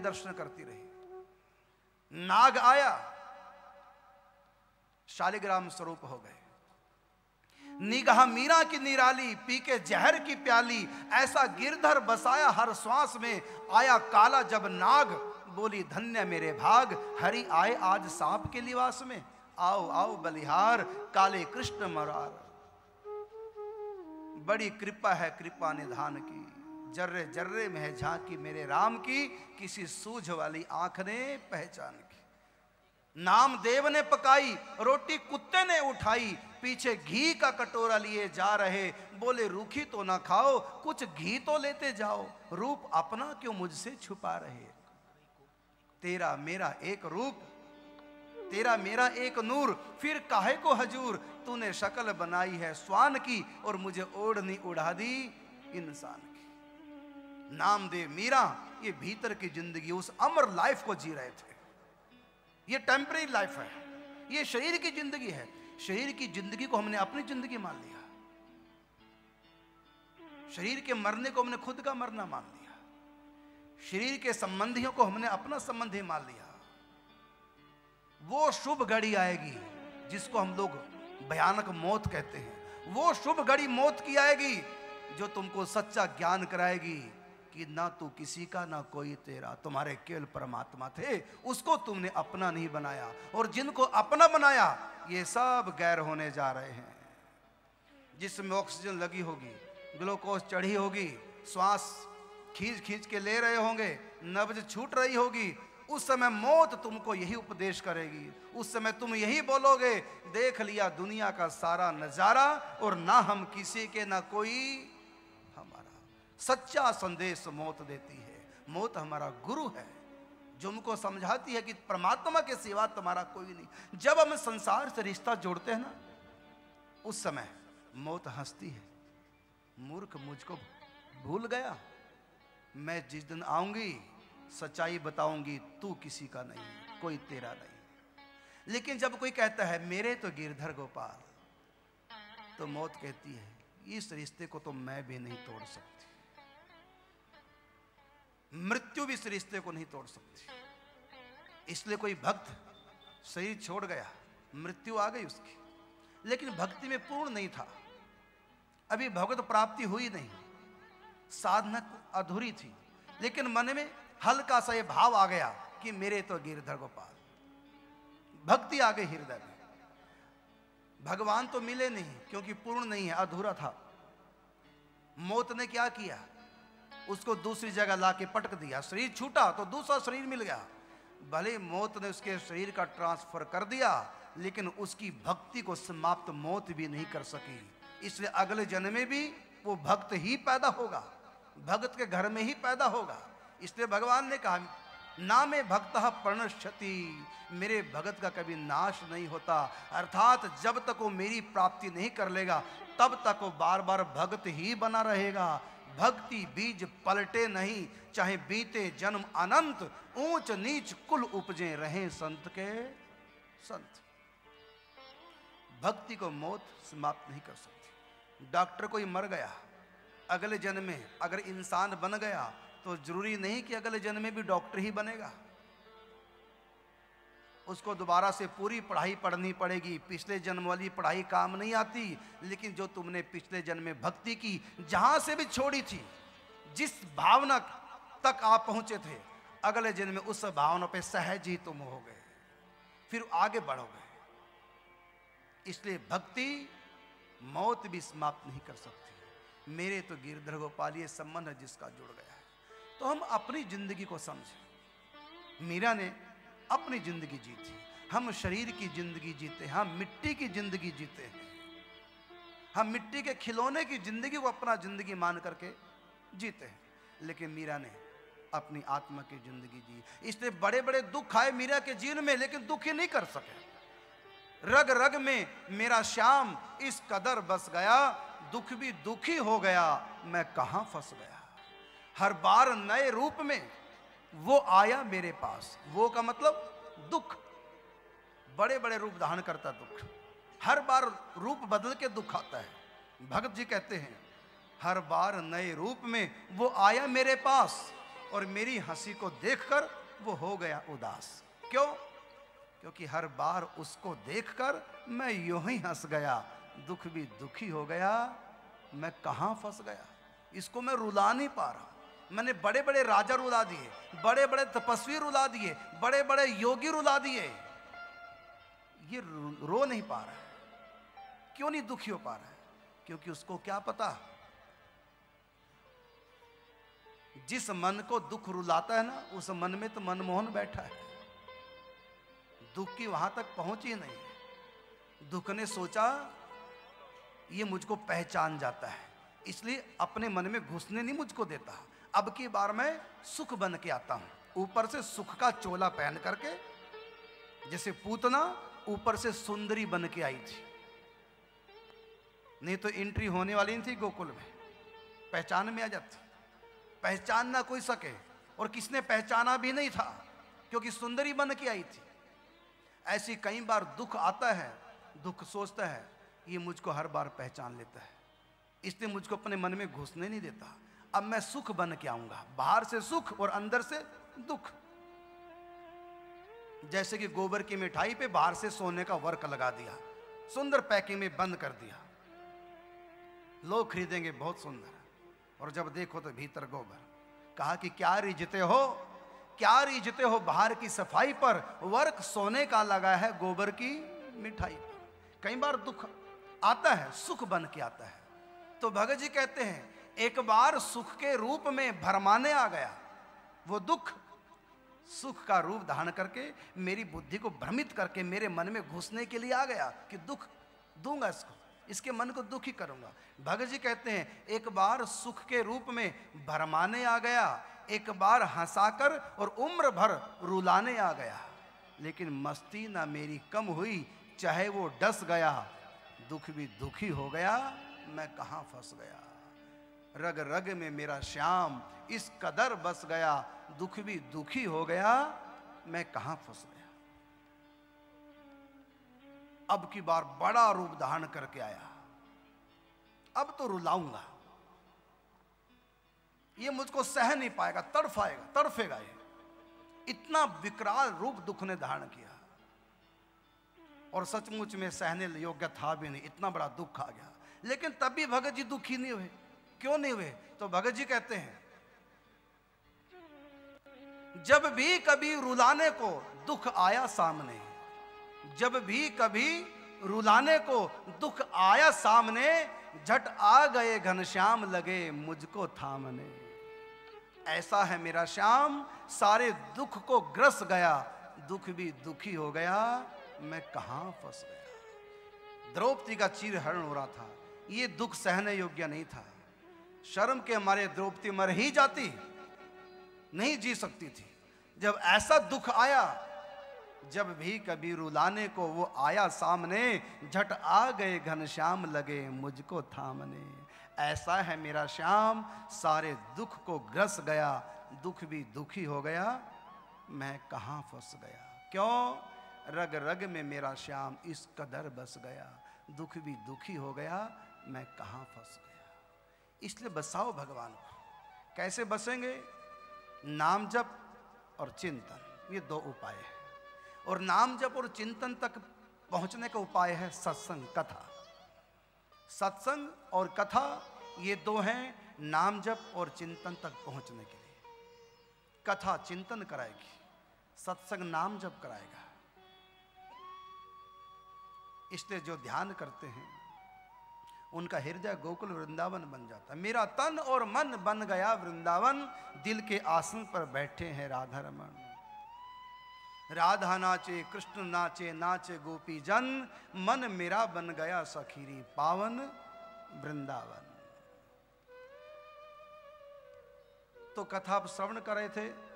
दर्शन करती रही। नाग आया, शालिग्राम स्वरूप हो गए। निगाह मीरा की निराली पी के जहर की प्याली, ऐसा गिरधर बसाया हर श्वास में, आया काला जब नाग, बोली, धन्य मेरे भाग, हरि आए आज सांप के निवास में। आओ आओ बलिहार, काले कृष्ण मरार। बड़ी कृपा है, कृपा निधान की। जर्रे जर्रे में है, झांकी मेरे राम की, किसी सूझ वाली आँख ने पहचान की। नाम देव ने पकाई, रोटी कुत्ते ने उठाई, पीछे घी का कटोरा लिए जा रहे। बोले, रूखी तो ना खाओ, कुछ घी तो लेते जाओ। रूप अपना क्यों मुझसे छुपा रहे? तेरा मेरा एक रूप, तेरा मेरा एक नूर, फिर काहे को हजूर? तूने शक्ल बनाई है स्वान की, और मुझे ओढ़नी उड़ा दी इंसान नामदेव मीरा, ये भीतर की ज़िंदगी, उस अमर लाइफ को जी रहे थे। ये टेम्परेरी लाइफ है। ये शरीर की ज़िंदगी है। शरीर की ज़िंदगी को हमने अपनी ज़िंदगी मान लिया। शरीर के मरने को हमने खुद का मरना मान लिया। शरीर के संबंधियों को हमने अपना संबंधी मान लिया। वो शुभ घड़ी आएगी, जिसको हम लोग भयानक मौत कहते हैं। वो शुभ घड़ी मौत की आएगी, जो तुमको सच्चा ज्ञान कराएगी। कि ना तू किसी का, ना कोई तेरा। तुम्हारे केवल परमात्मा थे, उसको तुमने अपना नहीं बनाया। और जिनको अपना बनाया, ये सब गैर होने जा रहे हैं। जिसमें ऑक्सीजन लगी होगी, ग्लूकोज चढ़ी होगी, श्वास खींच खींच के ले रहे होंगे, नब्ज छूट रही होगी, उस समय मौत तुमको यही उपदेश करेगी। उस समय तुम यही बोलोगे, देख लिया दुनिया का सारा नज़ारा, और ना हम किसी के, ना कोई हमारा। सच्चा संदेश मौत देती है। मौत हमारा गुरु है, जो हमको समझाती है कि परमात्मा के सिवा तुम्हारा कोई नहीं। जब हम संसार से रिश्ता जोड़ते हैं ना, उस समय मौत हंसती है। मूर्ख मुझको भूल गया। मैं जिस दिन आऊँगी, सच्चाई बताऊँगी, तू किसी का नहीं, कोई तेरा नहीं। लेकिन जब कोई कहता है, मेरे तो गिरधर गोपाल तो मौत कहती है, इस रिश्ते को तो मैं भी नहीं तोड़ सकती। मृत्यु भी इस रिश्ते को नहीं तोड़ सकती। इसलिए कोई भक्त शरीर छोड़ गया, मृत्यु आ गई उसकी। लेकिन भक्ति में पूर्ण नहीं था। अभी भगवत प्राप्ति हुई नहीं। साधना अधूरी थी। लेकिन मन में हल्का सा ये भाव आ गया कि मेरे तो गिरधर गोपाल। भक्ति आ गई हृदय में। भगवान तो मिले नहीं, क्योंकि पूर्ण नहीं है, अधूरा था। मौत ने क्या किया? उसको दूसरी जगह ला के पटक दिया। शरीर छूटा तो दूसरा शरीर मिल गया। भले मौत ने उसके शरीर का ट्रांसफ़र कर दिया, लेकिन उसकी भक्ति को समाप्त मौत भी नहीं कर सकी। इसलिए अगले जन्म में भी वो भक्त ही पैदा होगा। भक्त के घर में ही पैदा होगा। इसलिए भगवान ने कहा ना में भक्त प्रणश्यति। मेरे भगत का कभी नाश नहीं होता। अर्थात जब तक वो मेरी प्राप्ति नहीं कर लेगा, तब तक वो बार बार भगत ही बना रहेगा। भक्ति बीज पलटे नहीं, चाहे बीते जन्म अनंत, ऊंच नीच कुल उपजे रहे संत के संत। भक्ति को मौत समाप्त नहीं कर सकती। डॉक्टर कोई मर गया, अगले जन्म में अगर इंसान बन गया तो ज़रूरी नहीं कि अगले जन्म में भी डॉक्टर ही बनेगा। उसको दोबारा से पूरी पढ़ाई पढ़नी पड़ेगी। पिछले जन्म वाली पढ़ाई काम नहीं आती, लेकिन जो तुमने पिछले जन्म में भक्ति की, जहाँ से भी छोड़ी थी, जिस भावना तक आप पहुँचे थे, अगले जन्म में उस भावना पे सहज ही तुम हो गए। फिर आगे बढ़ोगे। इसलिए भक्ति, मौत भी समाप्त नहीं कर सकती। मेरे तो गिरधर गोपाल ये संबंध है जिसका जुड़ गया है। तो हम अपनी ज़िंदगी को समझें। मीरा ने अपनी ज़िंदगी जीती हम शरीर की ज़िंदगी जीते हम मिट्टी की ज़िंदगी जीते हैं। हम मिट्टी के खिलौने की ज़िंदगी को अपना ज़िंदगी मान करके जीते हैं। लेकिन मीरा ने अपनी आत्मा की ज़िंदगी जी। इसलिए बड़े बड़े दुख आए मीरा के जीवन में, लेकिन दुखी नहीं कर सके। रग रग में मेरा श्याम इस कदर बस गया, दुख भी दुखी हो गया, मैं कहाँ फंस गया? हर बार नए रूप में वो आया मेरे पास। वो का मतलब दुख। बड़े बड़े रूप धारण करता दुख। हर बार रूप बदल के दुख आता है। भगत जी कहते हैं, हर बार नए रूप में वो आया मेरे पास और मेरी हँसी को देखकर वो हो गया उदास। क्यों? क्योंकि हर बार उसको देखकर मैं यूँ ही हंस गया। दुख भी दुखी हो गया। मैं कहाँ फंस गया? इसको मैं रुला नहीं पा रहा। मैंने बड़े बड़े राजा रुला दिए बड़े बड़े तपस्वी रुला दिए बड़े बड़े योगी रुला दिए। ये रो नहीं पा रहा है। क्यों नहीं दुखी हो पा रहा है? क्योंकि उसको क्या पता? जिस मन को दुख रुलाता है ना, उस मन में तो मनमोहन बैठा है। दुख की वहाँ तक पहुँची नहीं दुख ने सोचा, ये मुझको पहचान जाता है। इसलिए अपने मन में घुसने नहीं मुझको देता। अब की बार मैं सुख बन के आता हूँ। ऊपर से सुख का चोला पहन करके, जैसे पूतना ऊपर से सुंदरी बन के आई थी। नहीं तो एंट्री होने वाली नहीं थी गोकुल में। पहचान में आ जाती। पहचान ना कोई सके, और किसने पहचाना भी नहीं था, क्योंकि सुंदरी बन के आई थी। ऐसी कई बार दुख आता है, दुख सोचता है, ये मुझको हर बार पहचान लेता है। इसलिए मुझको अपने मन में घुसने नहीं देता। अब मैं सुख बन के आऊँगा। बाहर से सुख और अंदर से दुख। जैसे कि गोबर की मिठाई पे बाहर से सोने का वर्क लगा दिया, सुंदर पैकिंग में बंद कर दिया। लोग खरीदेंगे बहुत सुंदर। और जब देखो तो भीतर गोबर। कहा कि क्या रिझते हो? क्या रिझते हो बाहर की सफ़ाई पर? वर्क सोने का लगा है गोबर की मिठाई पर। कई बार दुख आता है, सुख बन के आता है। तो भगत जी कहते हैं एक बार सुख के रूप में भरमाने आ गया। वो दुख, सुख का रूप धारण करके, मेरी बुद्धि को भ्रमित करके मेरे मन में घुसने के लिए आ गया कि दुख दूँगा इसको, इसके मन को दुखी करूँगा। भगत जी कहते हैं, एक बार सुख के रूप में भरमाने आ गया, एक बार हंसाकर और उम्र भर रुलाने आ गया। लेकिन मस्ती ना मेरी कम हुई, चाहे वो डस गया, दुख भी दुखी हो गया, मैं कहाँ फंस गया? रग रग में मेरा श्याम इस कदर बस गया, दुख भी दुखी हो गया, मैं कहाँ फंस गया? अब की बार बड़ा रूप धारण करके आया। अब तो रुलाऊँगा। ये मुझको सह नहीं पाएगा, तड़फाएगा, तड़फेगा ये। इतना विकराल रूप दुख ने धारण किया। और सचमुच में सहने योग्य था भी नहीं, इतना बड़ा दुख आ गया। लेकिन तब भी भगत जी दुखी नहीं हुए। क्यों नहीं हुए? तो भगत जी कहते हैं, जब भी कभी रुलाने को दुख आया सामने, जब भी कभी रुलाने को दुख आया सामने, झट आ गए घनश्याम लगे मुझको थामने। ऐसा है मेरा श्याम, सारे दुख को ग्रस गया, दुख भी दुखी हो गया, मैं कहाँ फंस गया? द्रौपदी का चीर हरण हो रहा था, ये दुख सहने योग्य नहीं था। शर्म के हमारे द्रौपदी मर ही जाती, नहीं जी सकती थी। जब ऐसा दुख आया, जब भी कभी रुलाने को वो आया सामने, झट आ गए घनश्याम लगे मुझको थामने। ऐसा है मेरा श्याम, सारे दुख को ग्रस गया, दुख भी दुखी हो गया, मैं कहाँ फंस गया? क्यों? रग रग में मेरा श्याम इस कदर बस गया, दुख भी दुखी हो गया, मैं कहाँ फंस गया? इसलिए बसाओ भगवान। को कैसे बसेंगे? नाम जप और चिंतन, ये दो उपाय है। और नाम जप और चिंतन तक पहुँचने का उपाय है सत्संग, कथा। सत्संग और कथा, ये दो हैं नाम जप और चिंतन तक पहुँचने के लिए। कथा चिंतन कराएगी, सत्संग नाम जप कराएगा। इसलिए जो ध्यान करते हैं उनका हृदय गोकुल वृंदावन बन जाता। मेरा तन और मन बन गया वृंदावन। दिल के आसन पर बैठे हैं राधा रमन। राधा नाचे, कृष्ण नाचे नाचे गोपी जन। मन मेरा बन गया सखीरी पावन वृंदावन। तो कथा आप श्रवण कर रहे थे?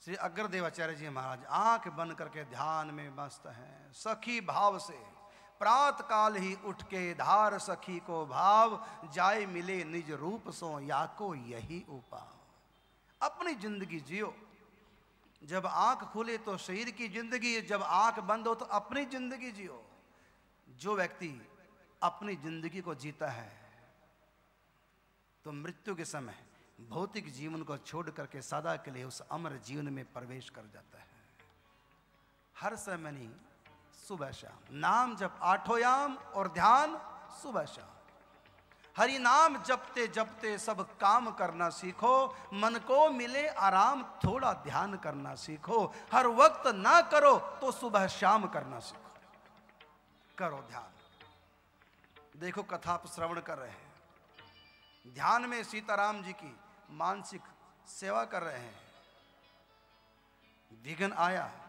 श्री अग्रदेवाचार्य जी महाराज, आँख बंद करके ध्यान में मस्त हैं। सखी भाव से प्रात काल ही उठ के धार सखी को भाव जाए मिले निज रूप सो या को यही उपाव। अपनी ज़िंदगी जियो। जब आँख खुले तो शरीर की ज़िंदगी, जब आँख बंद हो तो अपनी ज़िंदगी जियो। जो व्यक्ति अपनी ज़िंदगी को जीता है तो मृत्यु के समय भौतिक जीवन को छोड़ करके सदा के लिए उस अमर जीवन में प्रवेश कर जाता है। हर समय नहीं सुबह शाम। नाम जब आठोयाम और ध्यान सुबह शाम। हरि नाम जपते जपते सब काम करना सीखो, मन को मिले आराम, थोड़ा ध्यान करना सीखो। हर वक्त ना करो तो सुबह शाम करना सीखो। करो ध्यान। देखो कथा आप श्रवण कर रहे हैं। ध्यान में सीताराम जी की मानसिक सेवा कर रहे हैं। विघन आया।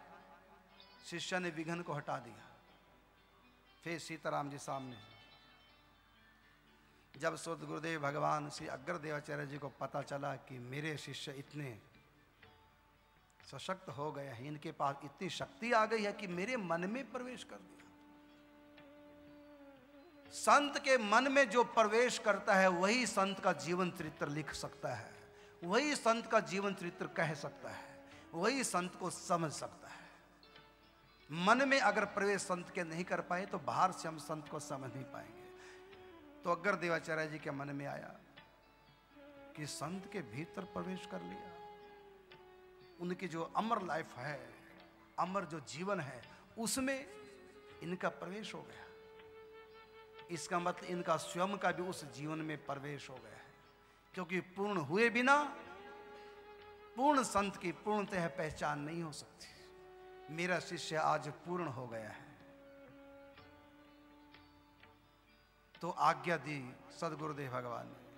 शिष्य ने विघन को हटा दिया। फिर सीताराम जी सामने। जब सुध गुरुदेव भगवान श्री अग्रदेवाचार्य जी को पता चला कि मेरे शिष्य इतने सशक्त हो गए हैं, इनके पास इतनी शक्ति आ गई है कि मेरे मन में प्रवेश कर दिया। संत के मन में जो प्रवेश करता है, वही संत का जीवन चरित्र लिख सकता है, वही संत का जीवन चरित्र कह सकता है, वही संत को समझ सकता है। मन में अगर प्रवेश संत के नहीं कर पाए तो बाहर से हम संत को समझ नहीं पाएँगे। तो अगर देवाचार्य जी के मन में आया कि संत के भीतर प्रवेश कर लिया, उनकी जो अमर लाइफ है, अमर जो जीवन है, उसमें इनका प्रवेश हो गया। इसका मतलब इनका स्वयं का भी उस जीवन में प्रवेश हो गया है। क्योंकि पूर्ण हुए बिना पूर्ण संत की पूर्णतः पहचान नहीं हो सकती। मेरा शिष्य आज पूर्ण हो गया है। तो आज्ञा दी सदगुरुदेव भगवान ने।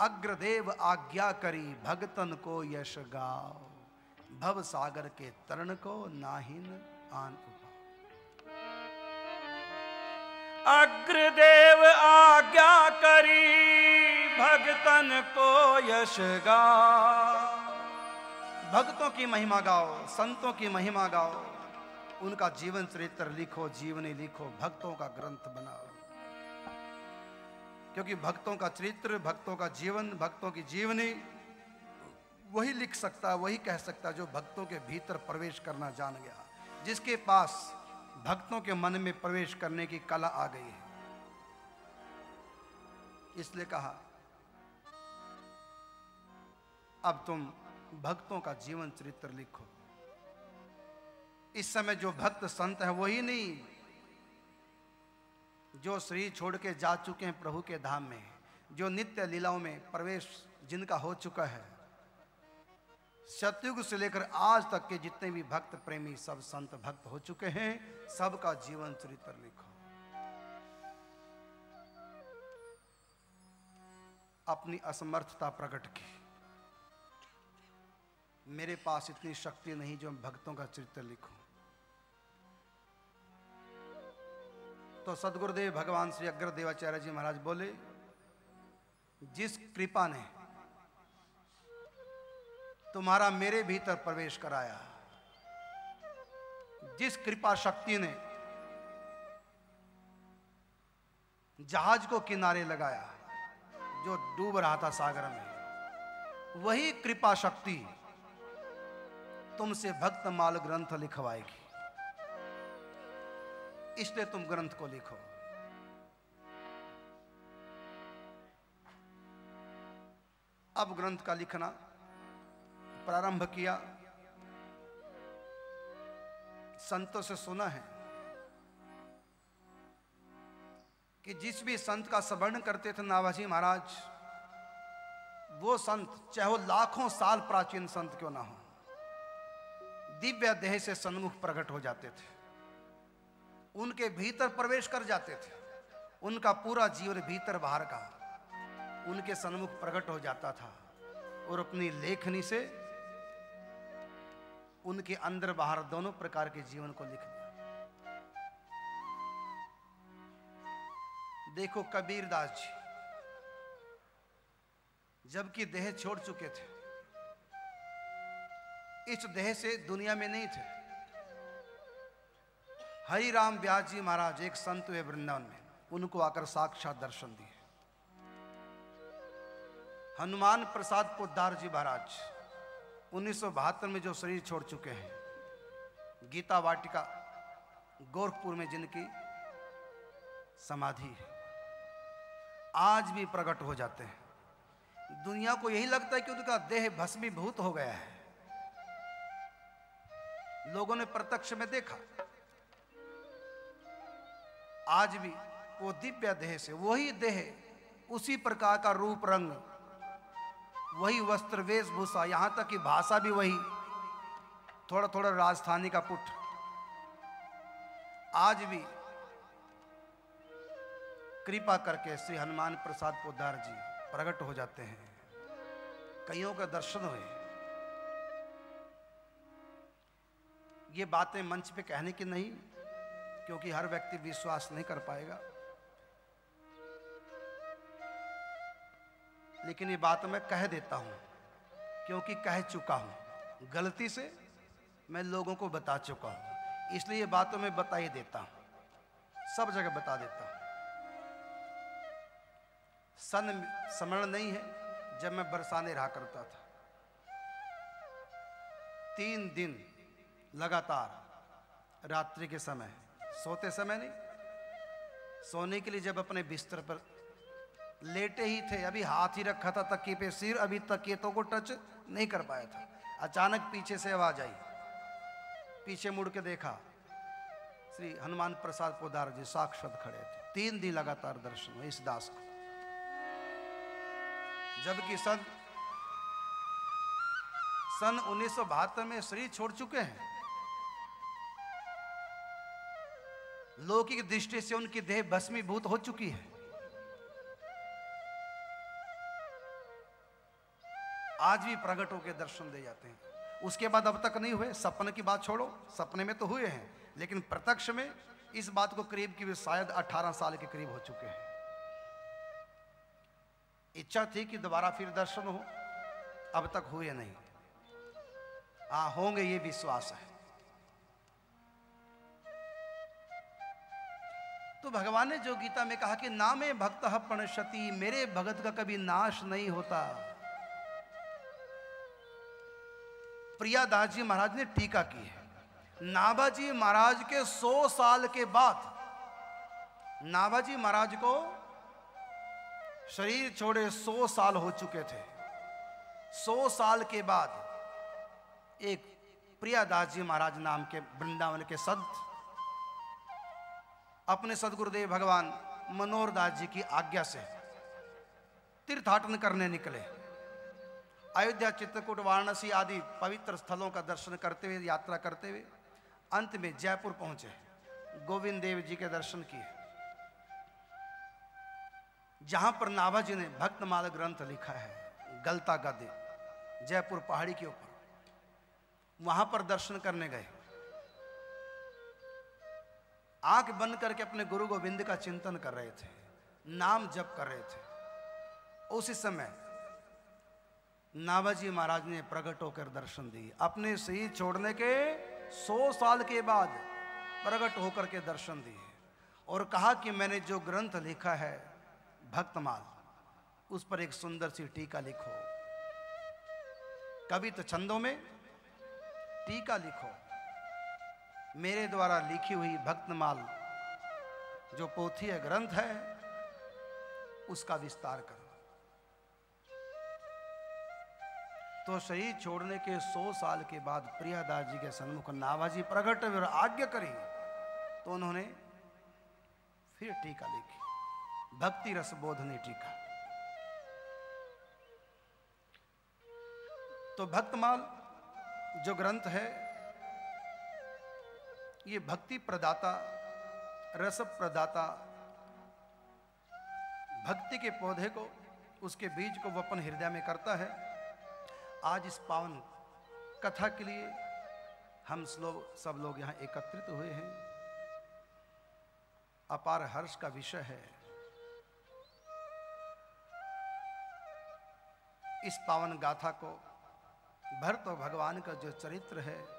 अग्रदेव आज्ञा करी, भगतन को यश गाओ। भव सागर के तरण को नाहिन आन अग्रदेव आज्ञा करी, भगतन को यश गा भक्तों की महिमा गाओ, संतों की महिमा गाओ। उनका जीवन चरित्र लिखो, जीवनी लिखो, भक्तों का ग्रंथ बनाओ। क्योंकि भक्तों का चरित्र, भक्तों का जीवन, भक्तों की जीवनी, वही लिख सकता, वही कह सकता जो भक्तों के भीतर प्रवेश करना जान गया। जिसके पास भक्तों के मन में प्रवेश करने की कला आ गई है। इसलिए कहा, अब तुम भक्तों का जीवन चरित्र लिखो। इस समय जो भक्त संत है, वही नहीं, जो शरीर छोड़ के जा चुके हैं प्रभु के धाम में, जो नित्य लीलाओं में प्रवेश जिनका हो चुका है। सतयुग से लेकर आज तक के जितने भी भक्त प्रेमी, सब संत भक्त हो चुके हैं, सबका जीवन चरित्र लिखो। अपनी असमर्थता प्रकट की। मेरे पास इतनी शक्ति नहीं जो भक्तों का चरित्र लिखूं। तो सदगुरुदेव भगवान श्री अग्रदेवाचार्य जी महाराज बोले, जिस कृपा ने तुम्हारा मेरे भीतर प्रवेश कराया, जिस कृपा शक्ति ने जहाज़ को किनारे लगाया, जो डूब रहा था सागर में, वही कृपा शक्ति तुमसे भक्त माल ग्रंथ लिखवाएगी। इसलिए तुम ग्रंथ को लिखो। अब ग्रंथ का लिखना प्रारंभ किया। संतों से सुना है कि जिस भी संत का स्मरण करते थे नावाजी महाराज, वो संत चाहे वो लाखों साल प्राचीन संत क्यों ना हो। दिव्य देह से सन्मुख प्रकट हो जाते थे। उनके भीतर प्रवेश कर जाते थे। उनका पूरा जीवन भीतर बाहर का। उनके सन्मुख प्रकट हो जाता था और अपनी लेखनी से उनके अंदर बाहर दोनों प्रकार के जीवन को लिख दिया। देखो कबीरदास जी, जबकि देह छोड़ चुके थे इस देह से दुनिया में नहीं थे। हरि राम व्यास जी महाराज एक संत हुए वृंदावन में। उनको आकर साक्षात दर्शन दिए। हनुमान प्रसाद पोदार जी महाराज, उन्नीस सौ बहत्तर में जो शरीर छोड़ चुके हैं, गीता वाटिका, गोरखपुर में जिनकी समाधि है, आज भी प्रकट हो जाते हैं। दुनिया को यही लगता है कि उनका देह भस्मीभूत हो गया है। लोगों ने प्रत्यक्ष में देखा। आज भी वो दिव्य देह से, वही देह, उसी प्रकार का रूप रंग, वही वस्त्र, वेशभूषा, यहाँ तक कि भाषा भी वही थोड़ा थोड़ा राजस्थानी का पुट। आज भी कृपा करके श्री हनुमान प्रसाद पोदार जी प्रकट हो जाते हैं। कईयों का दर्शन हुए। ये बातें मंच पे कहने की नहीं, क्योंकि हर व्यक्ति विश्वास नहीं कर पाएगा। लेकिन ये बात मैं कह देता हूँ, क्योंकि कह चुका हूँ। गलती से मैं लोगों को बता चुका हूँ, इसलिए ये बातों में बता ही देता हूँ। सब जगह बता देता हूँ। सन स्मरण नहीं है, जब मैं बरसाने रहा करता था। तीन दिन लगातार रात्रि के समय। सोते समय नहीं, सोने के लिए जब अपने बिस्तर पर लेटे ही थे, अभी हाथ ही रखा था, तकिए पे सिर, अभी तकियतों को टच नहीं कर पाया था। अचानक पीछे से आवाज़ आई। पीछे मुड़ के देखा, श्री हनुमान प्रसाद पोदार जी साक्षात खड़े थे। तीन दिन लगातार दर्शन हुए इस दास को। जबकि सन सन उन्नीस सौ बहत्तर में शरीर छोड़ चुके हैं। लौकिक दृष्टि से उनकी देह भस्मीभूत हो चुकी है। आज भी प्रकट होकर दर्शन दे जाते हैं। उसके बाद अब तक नहीं हुए। सपने की बात छोड़ो। सपने में तो हुए हैं, लेकिन प्रत्यक्ष में इस बात को करीब की शायद 18 साल के करीब हो चुके हैं। इच्छा थी कि दोबारा फिर दर्शन हो। अब तक हुए नहीं। हाँ होंगे ये विश्वास है। तो भगवान ने जो गीता में कहा कि नामे भक्त प्रणशति मेरे भगत का कभी नाश नहीं होता। प्रियादास जी महाराज ने टीका की है। नाभाजी महाराज के सौ साल के बाद नाभाजी महाराज को शरीर छोड़े सौ साल हो चुके थे। सौ साल के बाद एक प्रियादास जी महाराज नाम के वृंदावन के संत अपने सदगुरुदेव भगवान मनोहर दास जी की आज्ञा से तीर्थाटन करने निकले। अयोध्या, चित्रकूट, वाराणसी आदि पवित्र स्थलों का दर्शन करते हुए, यात्रा करते हुए अंत में जयपुर पहुँचे। गोविंद देव जी के दर्शन किए। जहाँ पर नाभा जी ने भक्तमाल ग्रंथ लिखा है, गलता गद्य जयपुर पहाड़ी के ऊपर। वहाँ पर दर्शन करने गए। आँख बंद करके अपने गुरु गोविंद का चिंतन कर रहे थे, नाम जप कर रहे थे। उसी समय नाभाजी महाराज ने प्रकट होकर दर्शन दिए। अपने शहीद छोड़ने के सौ साल के बाद प्रकट होकर के दर्शन दिए और कहा कि मैंने जो ग्रंथ लिखा है, भक्तमाल, उस पर एक सुंदर सी टीका लिखो। कभी तो छंदों में टीका लिखो। मेरे द्वारा लिखी हुई भक्तमाल जो पोथी है ग्रंथ है, उसका विस्तार करो। तो शहीद छोड़ने के सौ साल के बाद प्रियादास जी के सन्मुख नावाजी प्रकट और आज्ञा करी तो उन्होंने फिर टीका लिखी। भक्ति रस बोधनी टीका। तो भक्तमाल जो ग्रंथ है ये भक्ति प्रदाता, रस प्रदाता, भक्ति के पौधे को, उसके बीज को वो अपन हृदय में करता है। आज इस पावन कथा के लिए हम लोग सब लोग यहाँ एकत्रित हुए हैं। अपार हर्ष का विषय है। इस पावन गाथा को भरत और भगवान का जो चरित्र है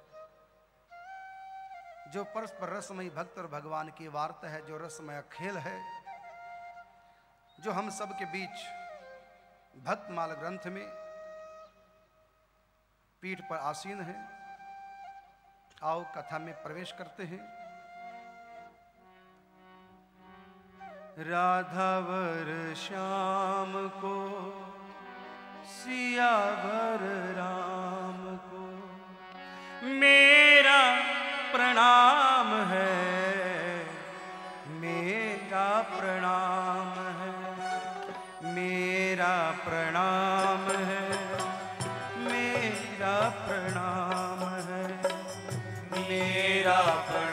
जो परस्पर रसमय भक्त और भगवान की वार्ता है, जो रसमय खेल है, जो हम सब के बीच भक्तमाल ग्रंथ में पीठ पर आसीन है, आओ कथा में प्रवेश करते हैं। राधावर श्याम को, सियावर राम को, मेरा प्रणाम है। मेरा प्रणाम है। मेरा प्रणाम है। मेरा प्रणाम है। मेरा प्रणाम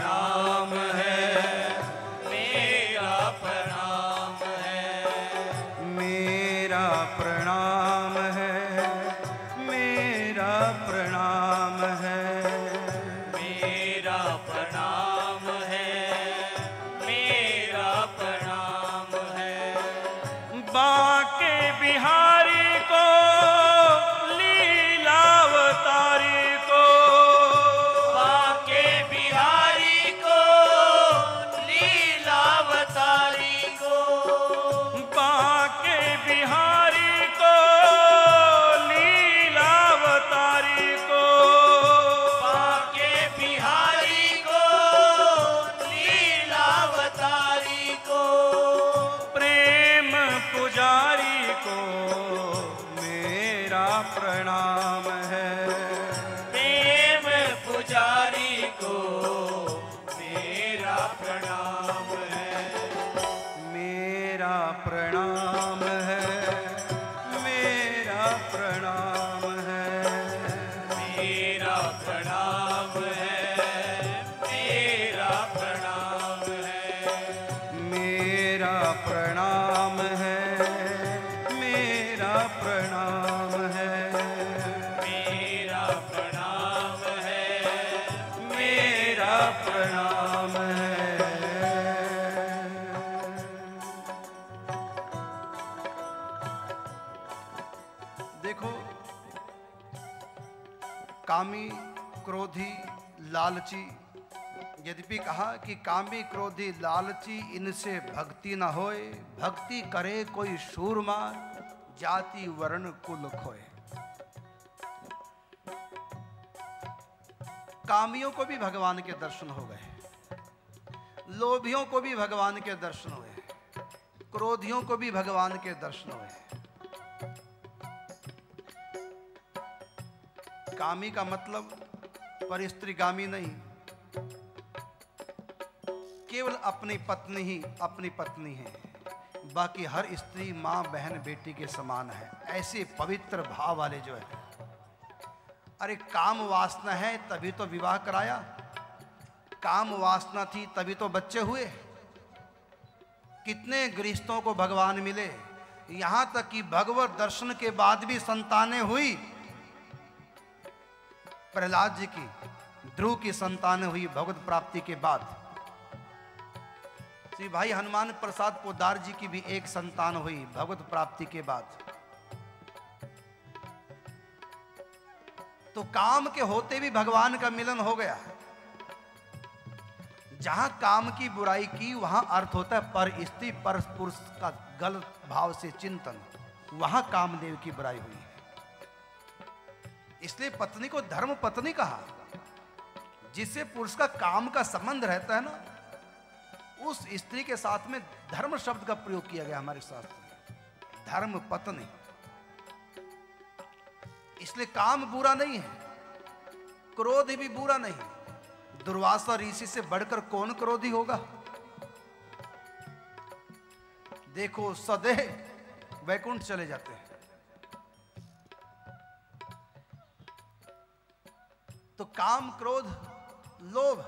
लालची। यद्यपि कहा कि कामी क्रोधी लालची इनसे भक्ति न होए, भक्ति करे कोई शूरमा जाति वर्ण कुल खोए। कामियों को भी भगवान के दर्शन हो गए। लोभियों को भी भगवान के दर्शन हुए। क्रोधियों को भी भगवान के दर्शन हुए। कामी का मतलब पर स्त्रीगामी नहीं। केवल अपनी पत्नी ही अपनी पत्नी है। बाकी हर स्त्री, माँ, बहन, बेटी के समान है। ऐसे पवित्र भाव वाले जो है। अरे, काम वासना है, तभी तो विवाह कराया। काम वासना थी, तभी तो बच्चे हुए। कितने गृहस्थों को भगवान मिले। यहाँ तक कि भगवत दर्शन के बाद भी संतानें हुई। प्रहलाद जी की, ध्रुव की संतान हुई भगवत प्राप्ति के बाद। श्री भाई हनुमान प्रसाद पोदार जी की भी एक संतान हुई भगवत प्राप्ति के बाद। तो काम के होते भी भगवान का मिलन हो गया जहाँ काम की बुराई की, वहाँ अर्थ होता है पर स्त्री पर पुरुष का गलत भाव से चिंतन। वहाँ कामदेव की बुराई हुई। इसलिए पत्नी को धर्म पत्नी कहा। जिससे पुरुष का काम का संबंध रहता है ना, उस स्त्री के साथ में धर्म शब्द का प्रयोग किया गया हमारे शास्त्र में। धर्म पत्नी। इसलिए काम बुरा नहीं है, क्रोध भी बुरा नहीं दुर्वासा ऋषि से बढ़कर कौन क्रोधी होगा? देखो सदैव वैकुंठ चले जाते हैं। तो काम क्रोध, लोभ,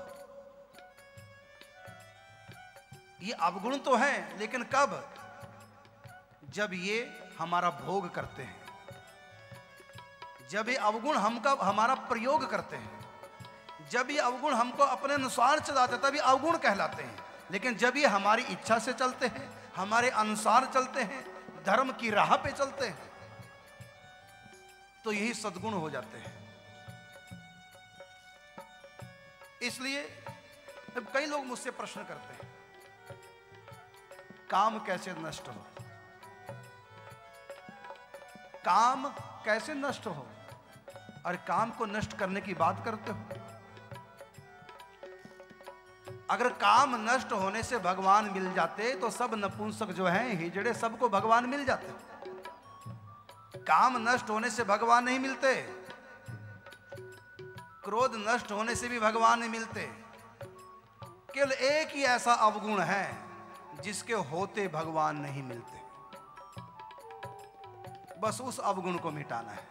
ये अवगुण तो है, लेकिन कब? जब ये हमारा भोग करते हैं। जब ये अवगुण हमका, हमारा प्रयोग करते हैं। जब ये अवगुण हमको अपने अनुसार चलाते हैं ये अवगुण कहलाते हैं। लेकिन जब ये हमारी इच्छा से चलते हैं, हमारे अनुसार चलते हैं, धर्म की राह पे चलते हैं तो यही सद्गुण हो जाते हैं। इसलिए अब कई लोग मुझसे प्रश्न करते हैं, काम कैसे नष्ट हो? काम कैसे नष्ट हो? और काम को नष्ट करने की बात करते हो? अगर काम नष्ट होने से भगवान मिल जाते तो सब नपुंसक जो हैं, हिजड़े सबको भगवान मिल जाते। काम नष्ट होने से भगवान नहीं मिलते। क्रोध नष्ट होने से भी भगवान नहीं मिलते। केवल एक ही ऐसा अवगुण है, जिसके होते भगवान नहीं मिलते। बस उस अवगुण को मिटाना है।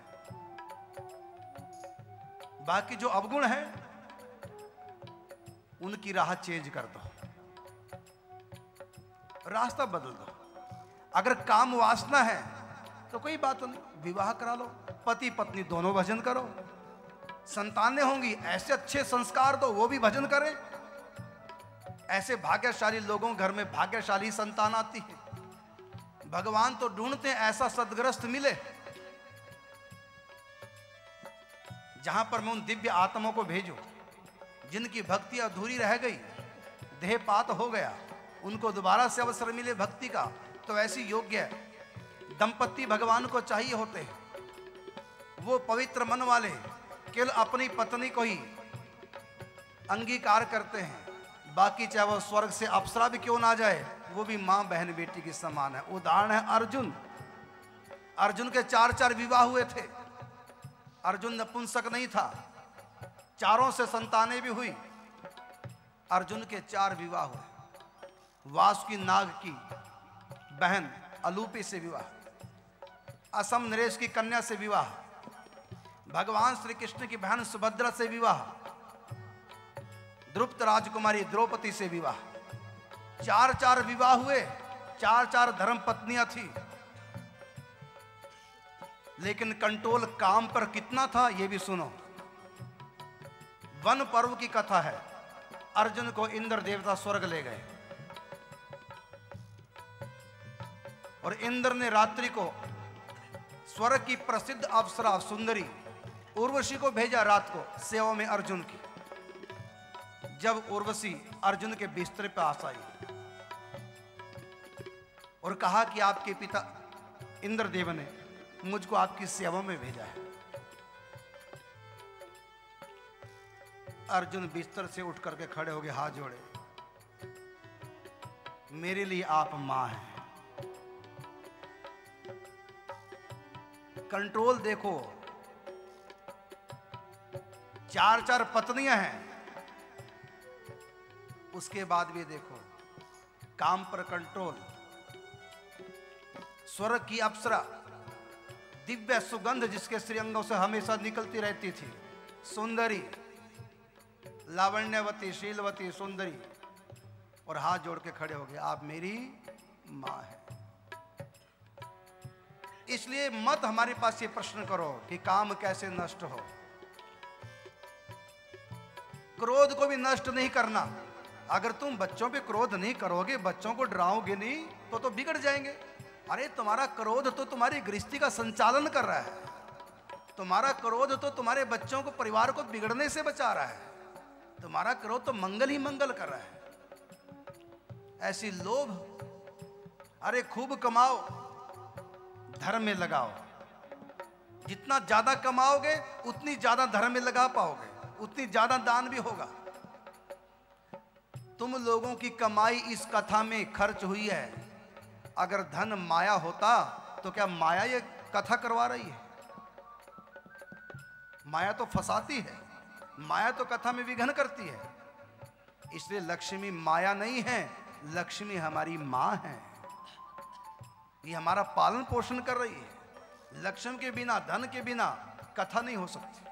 बाकी जो अवगुण है, उनकी राह चेंज कर दो। रास्ता बदल दो। अगर काम वासना है तो कोई बात नहीं, विवाह करा लो पति पत्नी दोनों भजन करो। संतानें होंगी, ऐसे अच्छे संस्कार दो वो भी भजन करें। ऐसे भाग्यशाली लोगों घर में भाग्यशाली संतान आती है। भगवान तो ढूंढते ऐसा सदग्रस्त मिले। जहाँ पर मैं उन दिव्य आत्माओं को भेजू, जिनकी भक्ति अधूरी रह गई, देहपात हो गया, उनको दोबारा से अवसर मिले भक्ति का तो ऐसी योग्य दंपत्ति भगवान को चाहिए होते हैं। वो पवित्र मन वाले केवल अपनी पत्नी को ही अंगीकार करते हैं। बाकी चाहे वो स्वर्ग से अप्सरा भी क्यों ना जाए, वो भी माँ बहन बेटी के समान है। उदाहरण है अर्जुन। अर्जुन के चार चार विवाह हुए थे। अर्जुन नपुंसक नहीं था। चारों से संतानें भी हुई। अर्जुन के चार विवाह हुए। वास की नाग की बहन अलूपी से विवाह। असम नरेश की कन्या से विवाह। भगवान श्री कृष्ण की बहन सुभद्रा से विवाह, द्रुप्त राजकुमारी द्रौपदी से विवाह। चार चार विवाह हुए चार चार धर्म पत्नियाँ थी। लेकिन कंट्रोल काम पर कितना था यह भी सुनो। वन पर्व की कथा है, अर्जुन को इंद्र देवता स्वर्ग ले गए। और इंद्र ने रात्रि को स्वर्ग की प्रसिद्ध अप्सरा सुंदरी उर्वशी को भेजा रात को सेवा में अर्जुन की। जब उर्वशी अर्जुन के बिस्तर पर आस आई और कहा कि आपके पिता इंद्रदेव ने मुझको आपकी सेवा में भेजा है। अर्जुन बिस्तर से उठ करके खड़े हो गए, हाथ जोड़े। मेरे लिए आप माँ हैं। कंट्रोल देखो चार चार पत्नियाँ हैं। उसके बाद भी देखो, काम पर कंट्रोल स्वर्ग की अप्सरा, दिव्य सुगंध जिसके श्रीअंगों से हमेशा निकलती रहती थी। सुंदरी, लावण्यवती, शीलवती, सुंदरी, और हाथ जोड़ के खड़े हो गए, आप मेरी माँ है। इसलिए मत हमारे पास ये प्रश्न करो कि काम कैसे नष्ट हो। क्रोध को भी नष्ट नहीं करना। अगर तुम बच्चों पे क्रोध नहीं करोगे, बच्चों को डराओगे नहीं तो तो बिगड़ जाएँगे। अरे, तुम्हारा क्रोध तो तुम्हारी गृहस्थी का संचालन कर रहा है। तुम्हारा क्रोध तो तुम्हारे बच्चों को, परिवार को बिगड़ने से बचा रहा है। तुम्हारा क्रोध तो मंगल ही मंगल कर रहा है। ऐसी लोभ, अरे, खूब कमाओ, धर्म में लगाओ। जितना ज़्यादा कमाओगे, उतनी ज़्यादा धर्म में लगा पाओगे। उतनी ज़्यादा दान भी होगा। तुम लोगों की कमाई इस कथा में खर्च हुई है। अगर धन माया होता तो क्या माया ये कथा करवा रही है? माया तो फसाती है। माया तो कथा में विघन करती है। इसलिए लक्ष्मी माया नहीं है, लक्ष्मी हमारी माँ है। ये हमारा पालन पोषण कर रही है। लक्ष्मी के बिना, धन के बिना कथा नहीं हो सकती।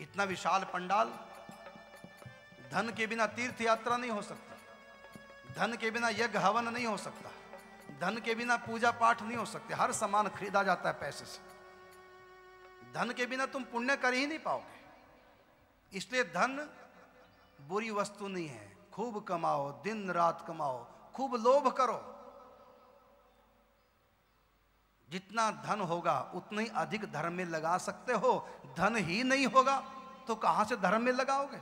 इतना विशाल पंडाल धन के बिना तीर्थ यात्रा नहीं हो सकती। धन के बिना यज्ञ हवन नहीं हो सकता। धन के बिना पूजा पाठ नहीं हो सकते। हर सामान खरीदा जाता है पैसे से। धन के बिना तुम पुण्य कर ही नहीं पाओगे। इसलिए धन बुरी वस्तु नहीं है। खूब कमाओ, दिन रात कमाओ, खूब लोभ करो। जितना धन होगा, उतना ही अधिक धर्म में लगा सकते हो। धन ही नहीं होगा तो कहाँ से धर्म में लगाओगे?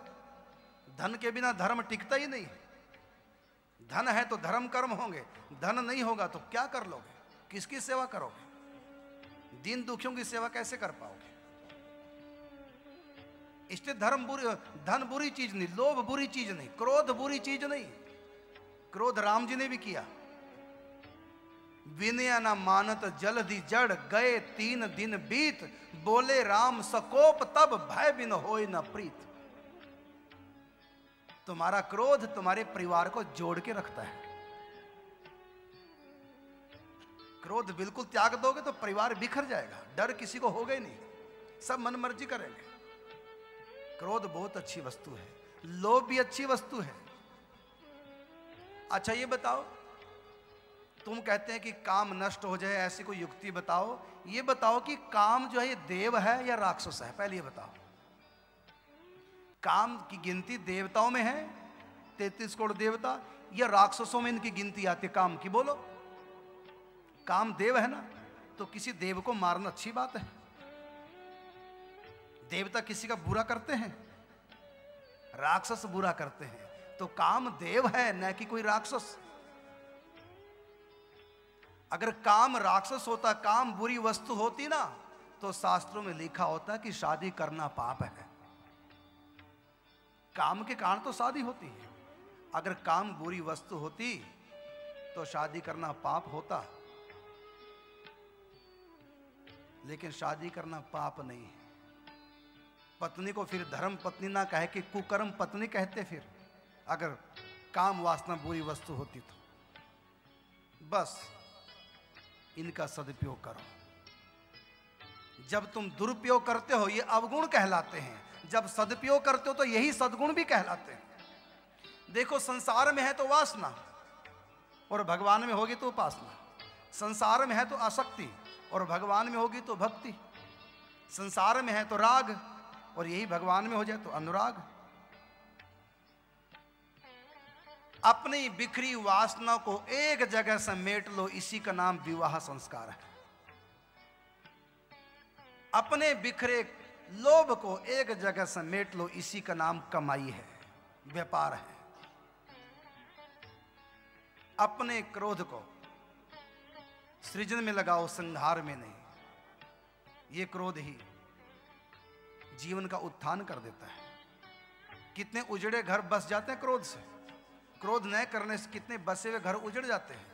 धन के बिना धर्म टिकता ही नहीं धन है तो धर्म कर्म होंगे, धन नहीं होगा तो क्या कर लोगे? किसकी सेवा करोगे? दीन दुखियों की सेवा कैसे कर पाओगे? इसलिए धर्म बुरी, धन बुरी चीज़ नहीं, लोभ बुरी चीज़ नहीं, क्रोध बुरी चीज़ नहीं। क्रोध राम जी ने भी किया। विनय न मानत जल्दी जड़ गए तीन दिन बीत। बोले, राम, सकोप तब भय बिन होय न प्रीत। तुम्हारा क्रोध तुम्हारे परिवार को जोड़ के रखता है। क्रोध बिल्कुल त्याग दोगे तो परिवार बिखर जाएगा। डर किसी को होगा ही नहीं। सब मन मर्ज़ी करेंगे। क्रोध बहुत अच्छी वस्तु है। लोभ भी अच्छी वस्तु है। अच्छा ये बताओ तुम कहते हैं कि काम नष्ट हो जाए, ऐसी कोई युक्ति बताओ। ये बताओ कि काम जो है, ये देव है या राक्षस है? पहले ये बताओ। काम की गिनती देवताओं में है, तैतीस करोड़ देवता, या राक्षसों में इनकी गिनती आती है? काम की बोलो। काम देव है ना तो किसी देव को मारना अच्छी बात है। देवता किसी का बुरा करते हैं, राक्षस बुरा करते हैं। तो काम देव है, न कि कोई राक्षस। अगर काम राक्षस होता, काम बुरी वस्तु होती ना तो शास्त्रों में लिखा होता कि शादी करना पाप है। काम के कारण तो शादी होती है। अगर काम बुरी वस्तु होती तो शादी करना पाप होता। लेकिन शादी करना पाप नहीं है। पत्नी को फिर धर्म पत्नी ना कहे कि कुकर्म पत्नी कहते फिर। अगर काम वासना बुरी वस्तु होती तो। बस। इनका सदुपयोग करो। जब तुम दुरुपयोग करते हो, ये अवगुण कहलाते हैं। जब सदुपयोग करते हो तो यही सदगुण भी कहलाते हैं। देखो, संसार में है तो वासना, और भगवान में होगी तो उपासना। संसार में है तो आसक्ति, और भगवान में होगी तो भक्ति। संसार में है तो राग, और यही भगवान में हो जाए तो अनुराग। अपनी बिखरी वासना को एक जगह समेट लो, इसी का नाम विवाह संस्कार है। अपने बिखरे लोभ को एक जगह समेट लो, इसी का नाम कमाई है, व्यापार है। अपने क्रोध को सृजन में लगाओ, संहार में नहीं। ये क्रोध ही जीवन का उत्थान कर देता है। कितने उजड़े घर बस जाते हैं क्रोध से। क्रोध न करने से कितने बसे हुए घर उजड़ जाते हैं।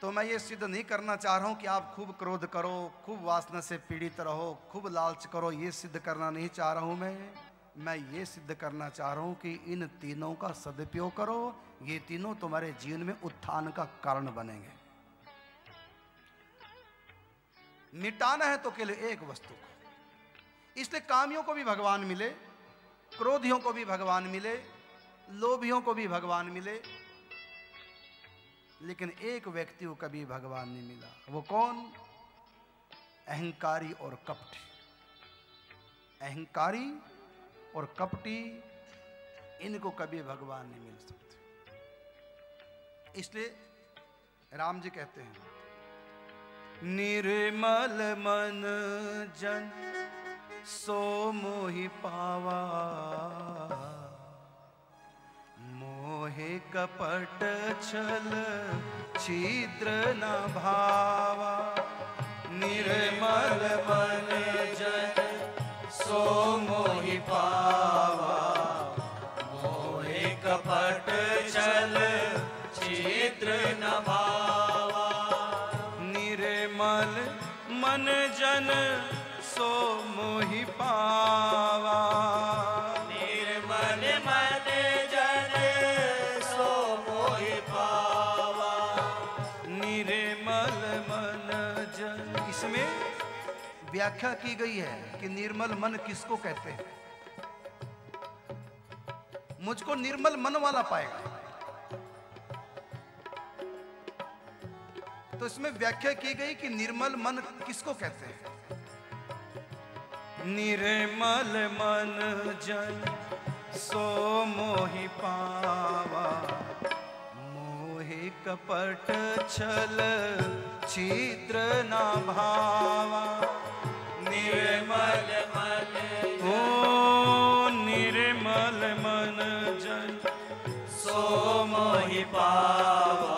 तो मैं ये सिद्ध नहीं करना चाह रहा हूँ कि आप खूब क्रोध करो, खूब वासना से पीड़ित रहो, खूब लालच करो, ये सिद्ध करना नहीं चाह रहा हूँ मैं। मैं ये सिद्ध करना चाह रहा हूँ कि इन तीनों का सदुपयोग करो, ये तीनों तुम्हारे जीवन में उत्थान का कारण बनेंगे। मिटाना है तो केवल एक वस्तु को। इसलिए कामियों को भी भगवान मिले, क्रोधियों को भी भगवान मिले लोभियों को भी भगवान मिले, लेकिन एक व्यक्ति को कभी भगवान नहीं मिला। वो कौन? अहंकारी और कपटी। अहंकारी और कपटी, इनको कभी भगवान नहीं मिल सकते। इसलिए राम जी कहते हैं, निर्मल मन जन सो मोहि पावा। मोहे कपट छल, छिद्र न भावा। निर्मल मन जन सो मोहि पावा। मोहे कपट छल, छिद्र न भावा। निर्मल मन जन, सो मोहि पावा। व्याख्या की गई है कि निर्मल मन किसको कहते हैं? मुझको निर्मल मन वाला पाएगा। तो इसमें व्याख्या की गई कि निर्मल मन किसको कहते हैं? निर्मल मन जन सो मोहि पावा, मोहि कपट छल छिद्र न भावा। निर्मल मन ओ निर्मल मन जन। सो मोहि पावा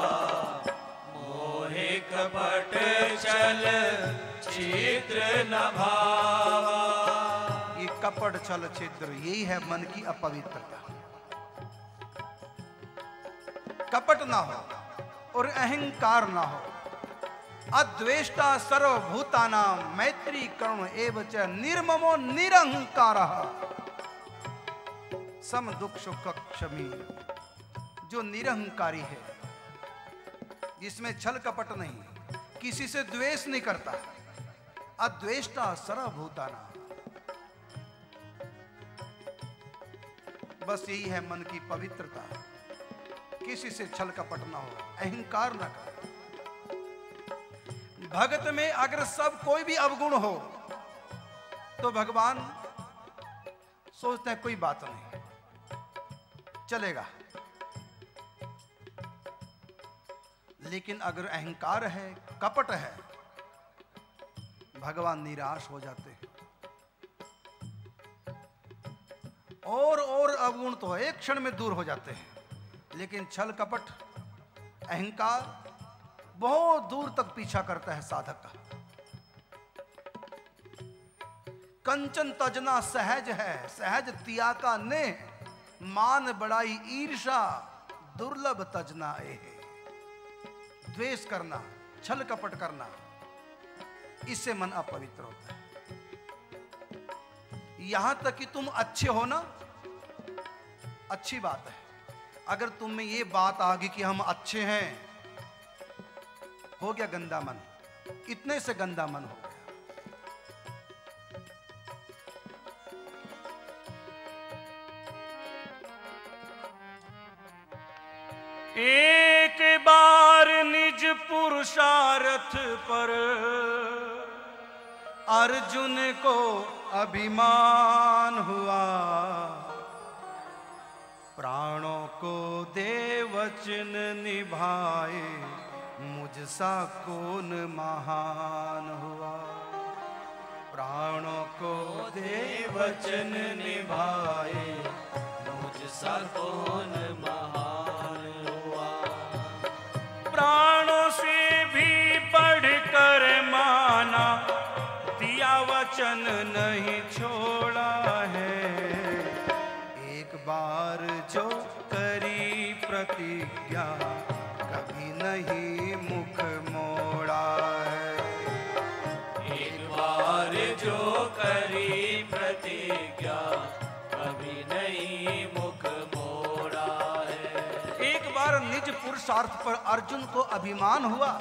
मोहे कपट चल चित्र न भावा। ये कपट कपट छल यही है मन की अपवित्रता। कपट ना हो और अहंकार ना हो। अद्वेष्टा सर्वभूताना मैत्री करुण एव निर्ममो निरहंकार। सम दुख सुख क्षमी, जो निरहंकारी है, जिसमें छल कपट नहीं, किसी से द्वेष नहीं करता, अद्वेष्टा सर्वभूताना। बस यही है मन की पवित्रता, किसी से छल कपट ना हो, अहंकार ना करे। भगत में अगर सब कोई भी अवगुण हो तो भगवान सोचते हैं कोई बात नहीं। चलेगा। लेकिन अगर अहंकार है, कपट है, भगवान निराश हो जाते हैं। और और अवगुण तो एक क्षण में दूर हो जाते हैं, लेकिन छल कपट, अहंकार बहुत दूर तक पीछा करता है साधक का। कंचन तजना सहज है, सहज तिया का ने मान बड़ाई ईर्षा, दुर्लभ तजना ए द्वेष करना, छल कपट करना, इससे मन अपवित्र होता है। यहाँ तक कि तुम अच्छे हो ना, अच्छी बात है। अगर तुम में ये बात आ गई कि हम अच्छे हैं हो गया गंदा मन। इतने से गंदा मन हो गया। एक बार निज पुरुषार्थ पर अर्जुन को अभिमान हुआ। प्राणों को देवचन निभाए। मुझसा कौन महान हुआ? प्राणों को दे वचन निभाए मुझसा कौन महान हुआ? प्राणों से भी बढ़कर माना, दिया वचन नहीं छोड़ा है। एक बार जो करी प्रतिज्ञा, कभी नहीं पुरुषार्थ पर अर्जुन को अभिमान हुआ।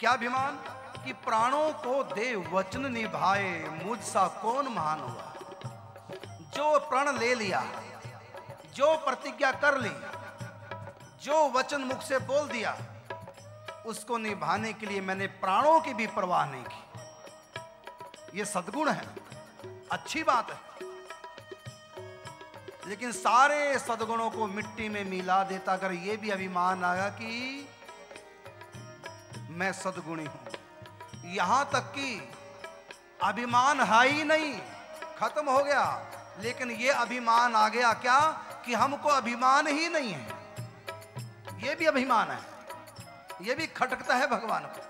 क्या अभिमान? कि प्राणों को दे वचन निभाए, मुझसा कौन महान हुआ? जो प्रण ले लिया, जो प्रतिज्ञा कर ली, जो वचन मुख से बोल दिया, उसको निभाने के लिए मैंने प्राणों की भी परवाह नहीं की। यह सदगुण है। अच्छी बात है। लेकिन सारे सदगुणों को मिट्टी में मिला देता, अगर ये भी अभिमान आया कि मैं सदगुणी हूँ, यहाँ तक कि अभिमान है ही नहीं, खत्म हो गया। लेकिन ये अभिमान आ गया क्या कि हमको अभिमान ही नहीं है? ये भी अभिमान है, ये भी खटकता है भगवान को।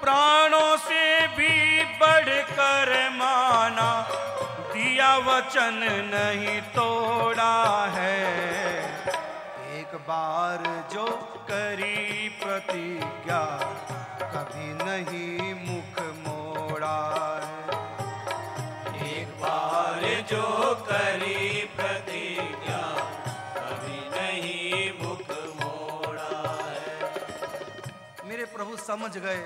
प्राणों से भी बढ़कर माना दिया वचन नहीं तोड़ा है। एक बार जो करी प्रतिज्ञा, कभी नहीं मुख मोड़ा है। एक बार जो करी प्रतिज्ञा, कभी नहीं मुख मोड़ा है। मेरे प्रभु समझ गए।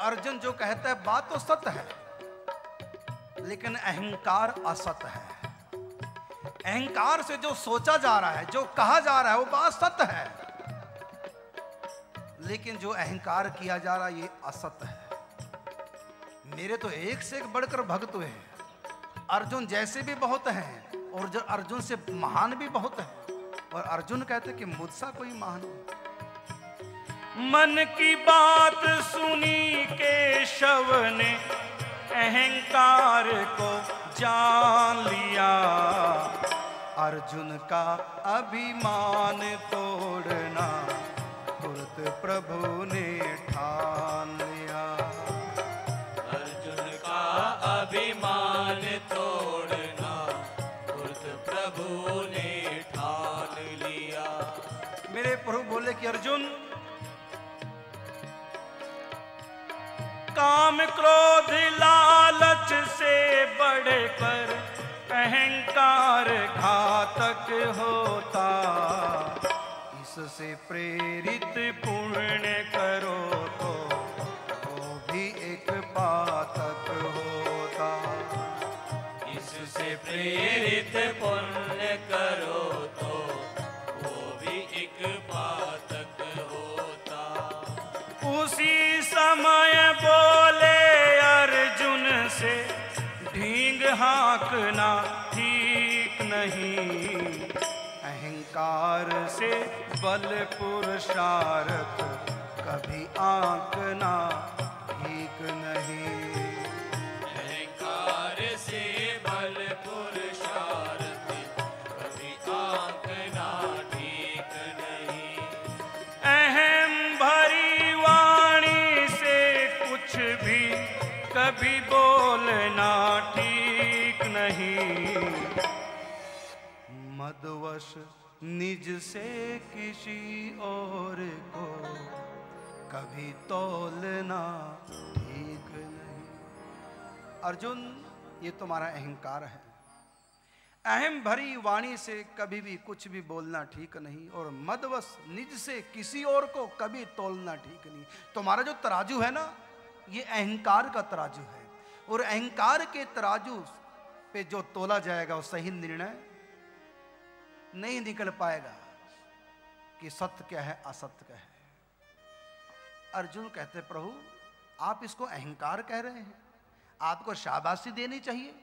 अर्जुन जो कहता है, बात तो सत्य है। लेकिन अहंकार असत है। अहंकार से जो सोचा जा रहा है, जो कहा जा रहा है, वो बात सत्य है। लेकिन जो अहंकार किया जा रहा है, ये असत है। मेरे तो एक से एक बढ़कर भक्त हुए हैं। अर्जुन जैसे भी बहुत हैं, और जो अर्जुन से महान भी बहुत हैं, और अर्जुन कहते कि मुझसा कोई महान नहीं। मन की बात सुनी केशव ने अहंकार को जान लिया। अर्जुन का अभिमान तोड़ना तुरंत प्रभु ने ठान लिया। अर्जुन का अभिमान तोड़ना तुरंत प्रभु ने ठान लिया। मेरे प्रभु बोले कि अर्जुन काम क्रोध लालच से बड़े पर अहंकार घातक होता। इससे प्रेरित पुण्य करो तो वो भी एक पातक होता। इससे प्रेरित पुण्य हाँकना ठीक नहीं। अहंकार से बल पुरुषार्थ कभी आंकना मदवश निज से किसी और को कभी तोलना ठीक नहीं। अर्जुन, ये तुम्हारा अहंकार है। अहम भरी वाणी से कभी भी कुछ भी बोलना ठीक नहीं और मदवश निज से किसी और को कभी तोलना ठीक नहीं। तुम्हारा जो तराजू है ना, ये अहंकार का तराजू है। और अहंकार के तराजू पे जो तोला जाएगा वो सही निर्णय नहीं निकल पाएगा कि सत्य क्या है, असत्य क्या है। अर्जुन कहते, प्रभु, आप इसको अहंकार कह रहे हैं। आपको शाबाशी देनी चाहिए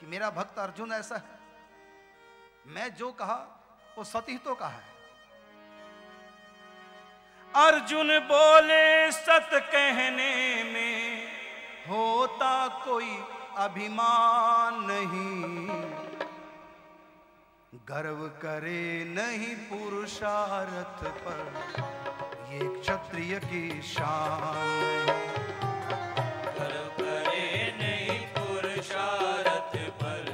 कि मेरा भक्त अर्जुन ऐसा है। मैं जो कहा, वो सत्य ही तो कहा है। अर्जुन बोले सत कहने में होता कोई अभिमान नहीं। गर्व करे नहीं पुरुषार्थ पर। ये क्षत्रिय की शान गर्व करे नहीं पुरुषार्थ पर।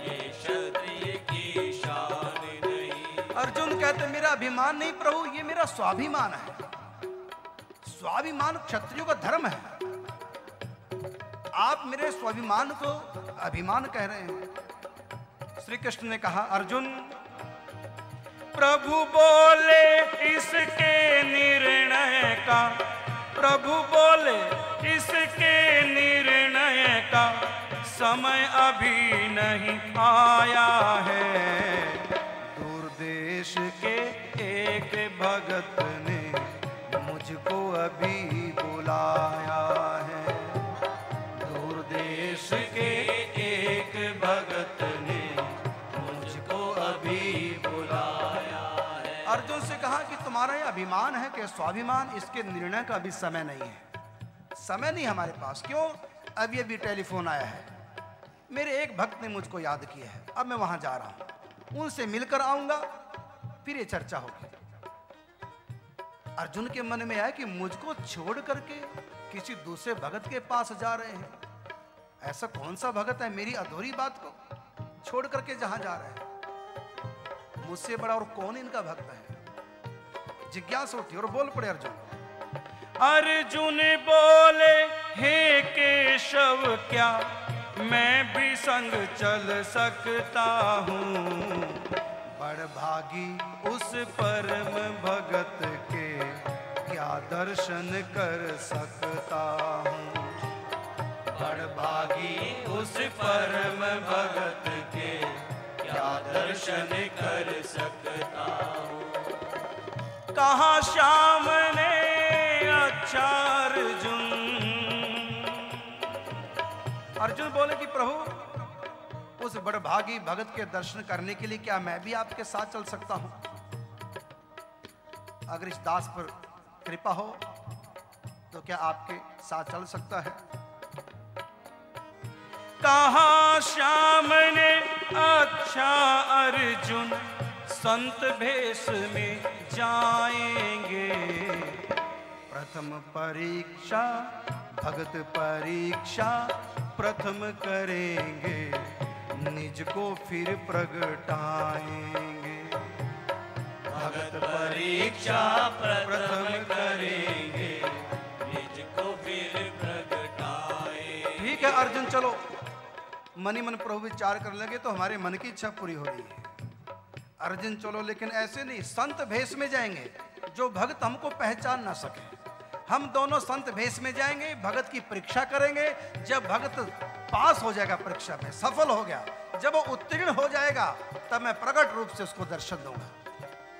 ये क्षत्रिय की शान नहीं। अर्जुन कहते मेरा अभिमान नहीं प्रभु ये मेरा स्वाभिमान है। स्वाभिमान क्षत्रियो का धर्म है। आप मेरे स्वाभिमान को अभिमान कह रहे हैं। श्री कृष्ण ने कहा, अर्जुन, प्रभु बोले इसके निर्णय का। प्रभु बोले इसके निर्णय का। समय अभी नहीं आया है। दूर देश के एक भगत ने मुझको अभी बुलाया कि ये अभिमान है कि स्वाभिमान इसके निर्णय का अभी समय नहीं है। समय नहीं हमारे पास। क्यों? अभी अभी टेलीफोन आया है। मेरे एक भक्त ने मुझको याद किया है। अब मैं वहाँ जा रहा हूँ। उनसे मिलकर आऊँगा, फिर ये चर्चा होगी। अर्जुन के मन में आया कि मुझको छोड़ करके किसी दूसरे भगत के पास जा रहे हैं। ऐसा कौन सा भगत है मेरी अधूरी बात को? छोड़ करके जहाँ जा रहे हैं। मुझसे बड़ा और कौन इनका भक्त है? जिज्ञासा उठी और बोल पड़े अर्जुन। अर्जुन बोले हे केशव क्या मैं भी संग चल सकता हूँ? बड़ भागी उस परम भगत के क्या दर्शन कर सकता हूँ? बड़ भागी उस परम भगत के क्या दर्शन कर सकता हूँ? कहा श्याम ने अच्छा अर्जुन अर्जुन बोले कि प्रभु, उस बड़भागी भगत के दर्शन करने के लिए क्या मैं भी आपके साथ चल सकता हूँ? अगर इस दास पर कृपा हो तो क्या आपके साथ चल सकता है? कहा श्याम ने अच्छा अर्जुन, संत भेष में जाएँगे। प्रथम परीक्षा, भगत परीक्षा प्रथम करेंगे। निज को फिर प्रगटाएँगे। भगत परीक्षा प्रथम करेंगे। निज को फिर प्रगटाए ठीक है, अर्जुन, चलो। मनी मन प्रभु विचार करने लगे तो हमारे मन की इच्छा पूरी हो रही है। अर्जुन, चलो, लेकिन ऐसे नहीं, संत भेष में जाएँगे, जो भक्त हमको पहचान ना सके। हम दोनों संत भेष में जाएँगे, भगत की परीक्षा करेंगे, जब भगत पास हो जाएगा परीक्षा में, सफल हो गया, जब वो उत्तीर्ण हो जाएगा, तब मैं प्रकट रूप से उसको दर्शन दूँगा।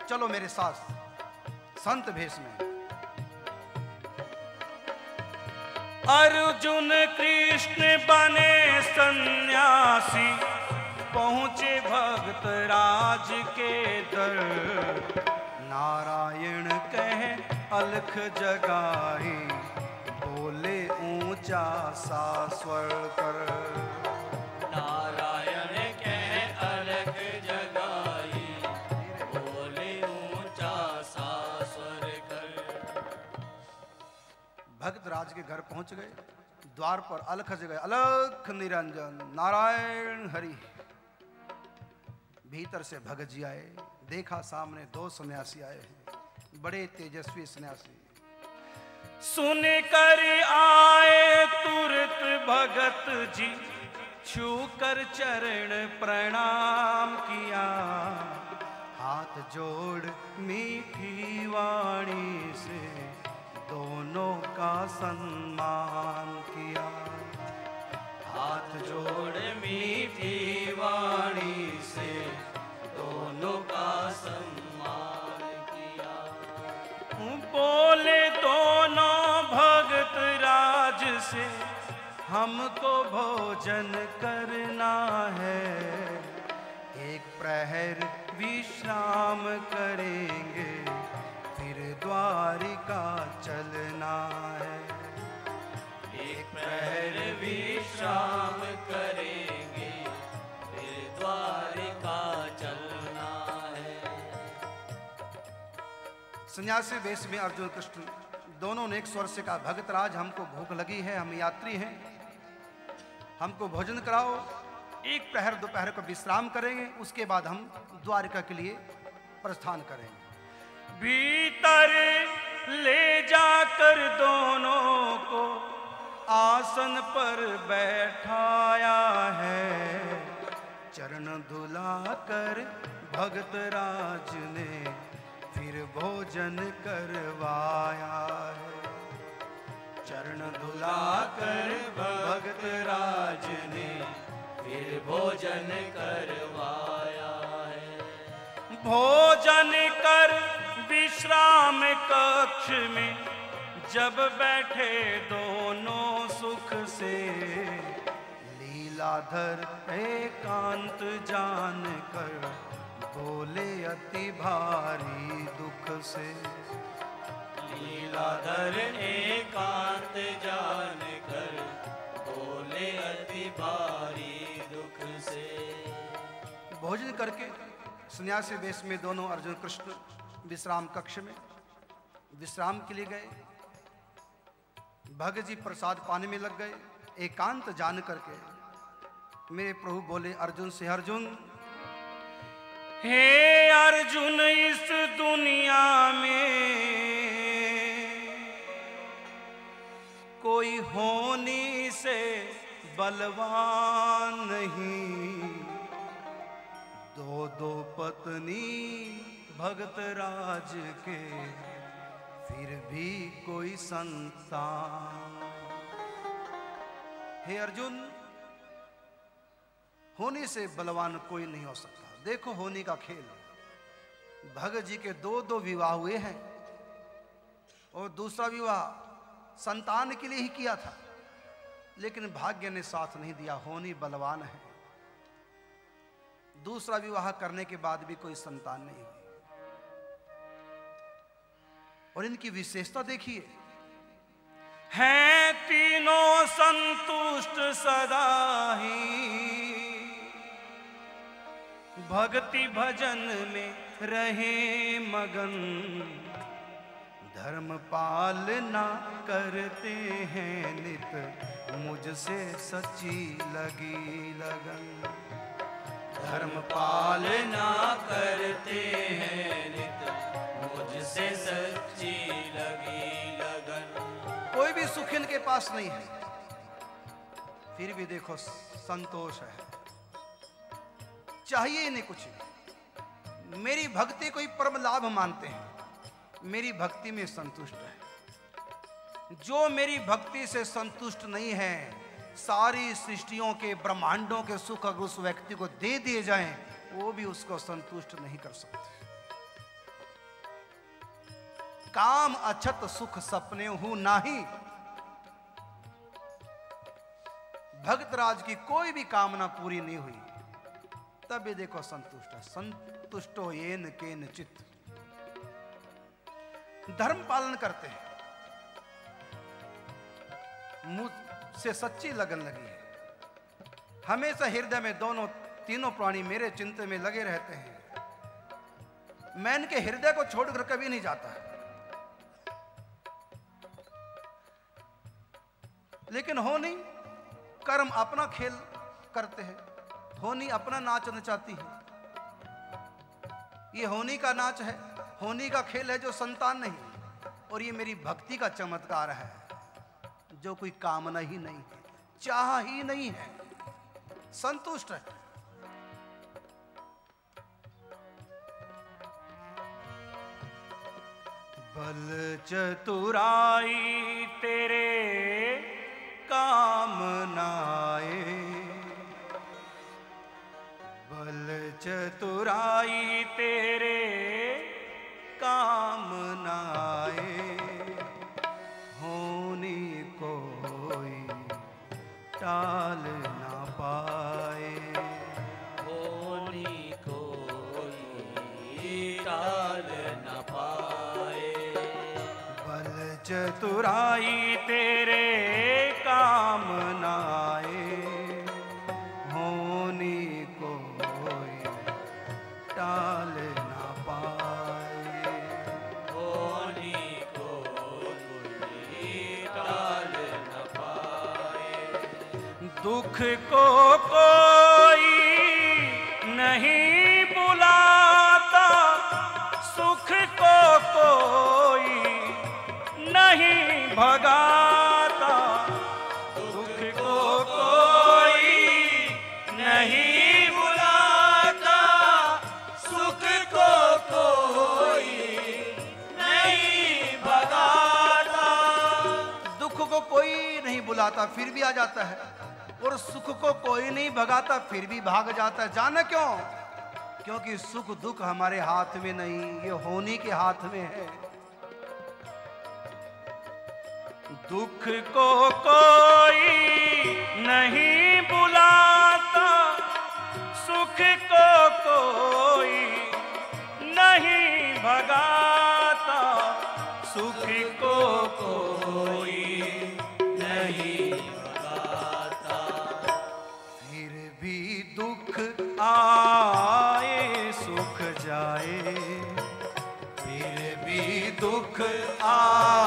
चलो मेरे साथ संत भेष में। अर्जुन कृष्ण बने सन्यासी पहुँचे भक्त राज के दर। नारायण कहे अलख जगाई बोले ऊँचा सा स्वर कर। नारायण कह अलग जगाई बोले ऊँचा सा स्वर कर। भक्त राज के घर पहुँच गए द्वार पर अलख जगह अलख निरंजन नारायण हरि। भीतर से भगत जी आए देखा सामने दो सन्यासी आए हैं बड़े तेजस्वी सन्यासी। सुन कर आए तुरत भगत जी छू कर चरण प्रणाम किया। हाथ जोड़ मीठी वाणी से दोनों का सम्मान किया। हाथ जोड़ मीठी बोले दोनों भगत राज से, हमको भोजन करना है। एक प्रहर विश्राम करेंगे, फिर द्वारिका चलना है। एक प्रहर विश्राम करेंगे, फिर द्वारिका सन्यासी वेश में अर्जुन कृष्ण दोनों ने एक स्वर से कहा, भगत राज, हमको भूख लगी है, हम यात्री हैं। हमको भोजन कराओ, एक प्रहर दोपहर को विश्राम करेंगे, उसके बाद हम द्वारिका के लिए प्रस्थान करेंगे। भीतर ले जाकर दोनों को आसन पर बैठाया है। चरण धुला कर भगत राज ने फिर भोजन करवाया। है चरण धुला कर भगत राज ने फिर भोजन करवाया है। भोजन कर विश्राम कक्ष में जब बैठे दोनों सुख से, लीलाधर एकांत जान कर बोले अति भारी दुख से। लीलाधर एकांत जान कर बोले अति भारी दुख से। भोजन करके सन्यासी वेश में दोनों अर्जुन कृष्ण विश्राम कक्ष में विश्राम के लिए गए। भगत जी प्रसाद पाने में लग गए। एकांत जान करके मेरे प्रभु बोले अर्जुन से अर्जुन हे अर्जुन, इस दुनिया में कोई होनी से बलवान नहीं। दो दो पत्नी भगत राज के, फिर भी कोई संतान। हे अर्जुन, होने से बलवान कोई नहीं हो सकता। देखो होनी का खेल। भगत जी के दो दो विवाह हुए हैं और दूसरा विवाह संतान के लिए ही किया था। लेकिन भाग्य ने साथ नहीं दिया, होनी बलवान है। दूसरा विवाह करने के बाद भी कोई संतान नहीं हुई। और इनकी विशेषता देखिए। हैं तीनों संतुष्ट सदा ही। भक्ति भजन में रहे मगन। धर्म पालना करते हैं नित, मुझसे सच्ची लगी लगन। धर्म पालना करते हैं नित, मुझसे सच्ची लगी लगन। कोई भी सुख के पास नहीं है, फिर भी देखो संतोष है। चाहिए इन्हें कुछ मेरी भक्ति को ही परम लाभ मानते हैं। मेरी भक्ति में संतुष्ट है। जो मेरी भक्ति से संतुष्ट नहीं है, सारी सृष्टियों के, ब्रह्मांडों के सुख अगर उस व्यक्ति को दे दिए जाएँ, वो भी उसको संतुष्ट नहीं कर सकते। काम अछत सुख सपने हूँ नाही। भक्तराज की कोई भी कामना पूरी नहीं हुई। तब भी देखो संतुष्ट। है संतुष्टो येन केन चित धर्म पालन करते हैं। मुझ से सच्ची लगन लगी है। हमेशा हृदय में दोनों, तीनों प्राणी मेरे चिंतन में लगे रहते हैं। मैं इनके हृदय को छोड़कर कभी नहीं जाता। लेकिन हो नहीं, कर्म अपना खेल करते हैं। होनी अपना नाच नचाती है। ये होनी का नाच है, होनी का खेल है जो संतान नहीं, और ये मेरी भक्ति का चमत्कार है, जो कोई कामना ही नहीं है, चाह ही नहीं है। संतुष्ट है। बल चतुराई तेरे काम नाए। चतुराई तेरे काम नाए होनी कोई टाल ना पाए। होनी कोई टाल न पाए। बल चतुराई तेरे दुख को कोई नहीं बुलाता, सुख को कोई नहीं भगाता। दुख को कोई नहीं बुलाता, सुख को कोई नहीं भगाता। दुख को कोई नहीं बुलाता, फिर भी आ जाता है। और सुख को कोई नहीं भगाता, फिर भी भाग जाता है। जाना क्यों? क्योंकि सुख दुख हमारे हाथ में नहीं, ये होने के हाथ में है। दुख को कोई नहीं बुलाता दुख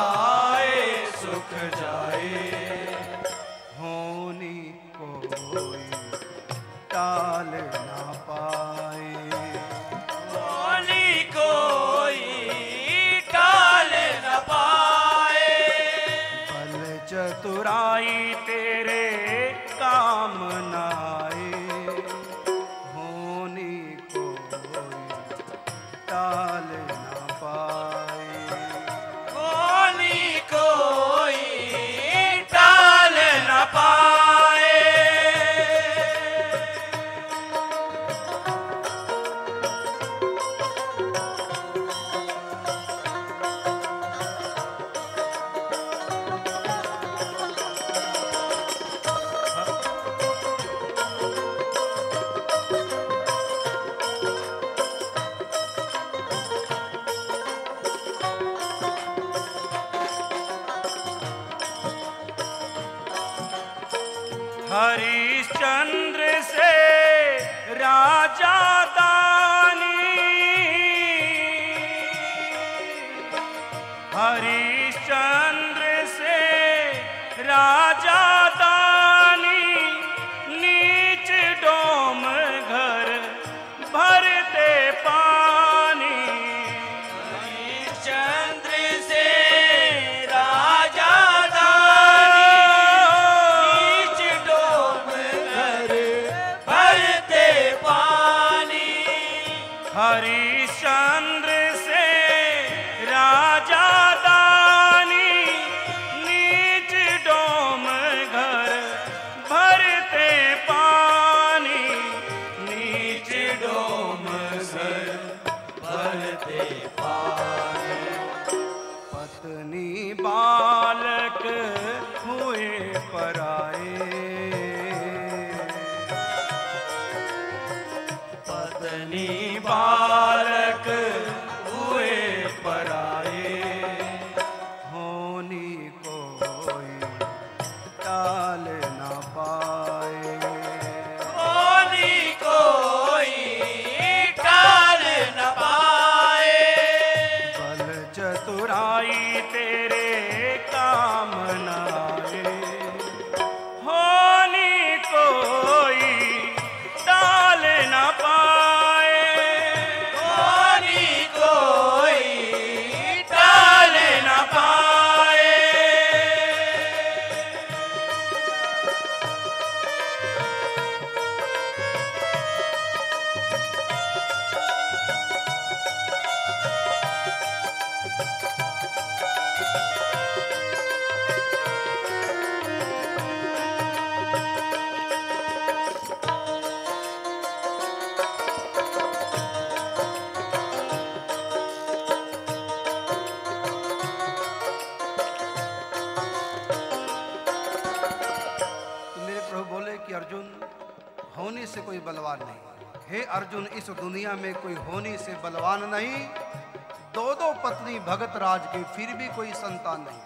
के फिर भी कोई संतान नहीं।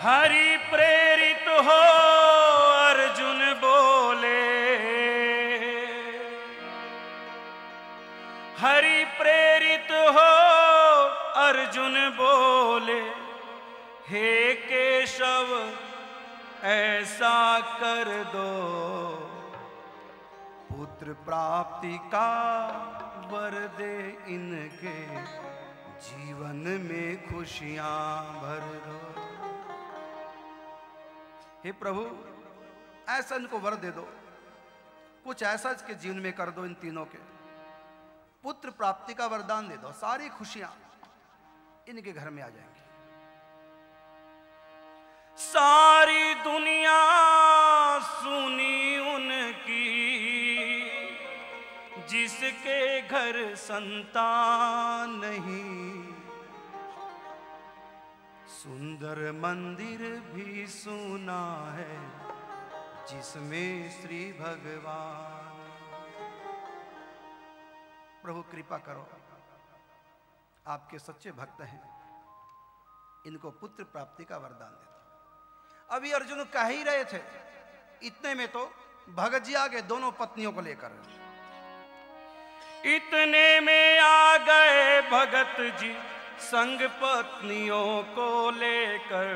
हरि प्रेरित हो, अर्जुन बोले। हरि प्रेरित हो, अर्जुन बोले। हे केशव ऐसा कर दो। पुत्र प्राप्ति का वर दे इनके। जीवन में खुशियाँ भर दो। हे प्रभु, ऐसा इनको वर दे दो। कुछ ऐसा इसके जीवन में कर दो इन तीनों के। पुत्र प्राप्ति का वरदान दे दो, सारी खुशियाँ इनके घर में आ जाएँगी। सारी दुनिया सुनी उनकी, जिसके घर संतान नहीं। सुंदर मंदिर भी सुना है, जिसमें श्री भगवान। प्रभु, कृपा करो। आपके सच्चे भक्त हैं। इनको पुत्र प्राप्ति का वरदान दे दो अभी अर्जुन कह ही रहे थे, इतने में तो भगत जी आ गए दोनों पत्नियों को लेकर। इतने में आ गए भगत जी, संग पत्नियों को लेकर।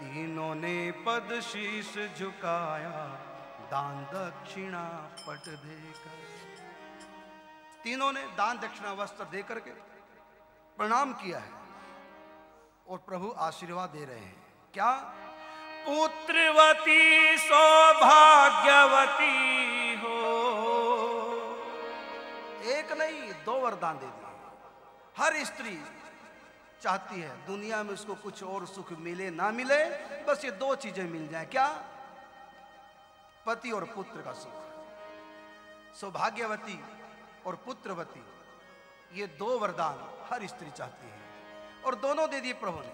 तीनों ने पद शीश झुकाया, दान दक्षिणा पट देकर। तीनों ने दान दक्षिणा वस्त्र देकर के प्रणाम किया है और प्रभु आशीर्वाद दे रहे हैं। क्या? पुत्रवती सौभाग्यवती हो। एक नहीं, दो वरदान दे दिए। हर स्त्री चाहती है दुनिया में उसको कुछ और सुख मिले, ना मिले, बस ये दो चीज़ें मिल जाए। क्या? पति और पुत्र का सुख। सौभाग्यवती और पुत्रवती, ये दो वरदान हर स्त्री चाहती है। और दोनों दे दिए प्रभु ने।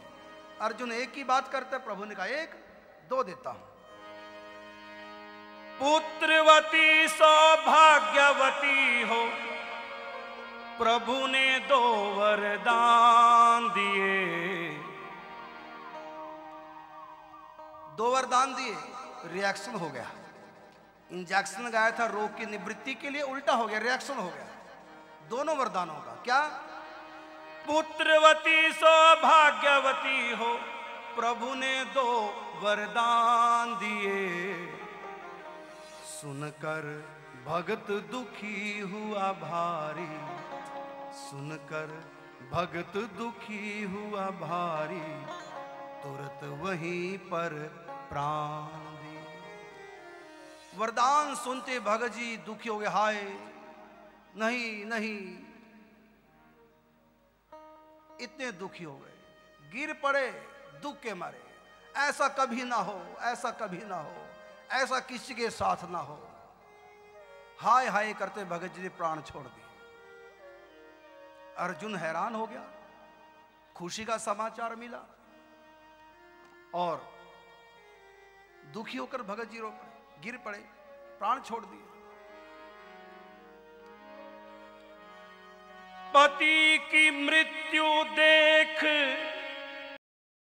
अर्जुन एक ही बात करता प्रभु ने कहा, एक दो देता हूँ। पुत्रवती सौभाग्यवती हो प्रभु ने दो वरदान दिए। दो वरदान दिए रिएक्शन हो गया। इंजेक्शन गाया था रोग की निवृत्ति के लिए उल्टा हो गया रिएक्शन हो गया। दोनों वरदानों का क्या? पुत्रवती सौभाग्यवती हो प्रभु ने दो वरदान दिए। सुनकर भगत दुखी हुआ भारी। सुनकर भगत दुखी हुआ भारी। तुरंत वहीं पर प्राण दिए। वरदान सुनते भगत जी दुखी हो गए। हाय, नहीं नहीं। इतने दुखी हो गए। गिर पड़े। दुख के मारे। ऐसा कभी ना हो, ऐसा कभी ना हो, ऐसा किसी के साथ ना हो। हाय हाय करते भगत जी ने प्राण छोड़ दिए। अर्जुन हैरान हो गया। खुशी का समाचार मिला और दुखी होकर भगत जी रो पड़े, गिर पड़े, प्राण छोड़ दिए। पति की मृत्यु देख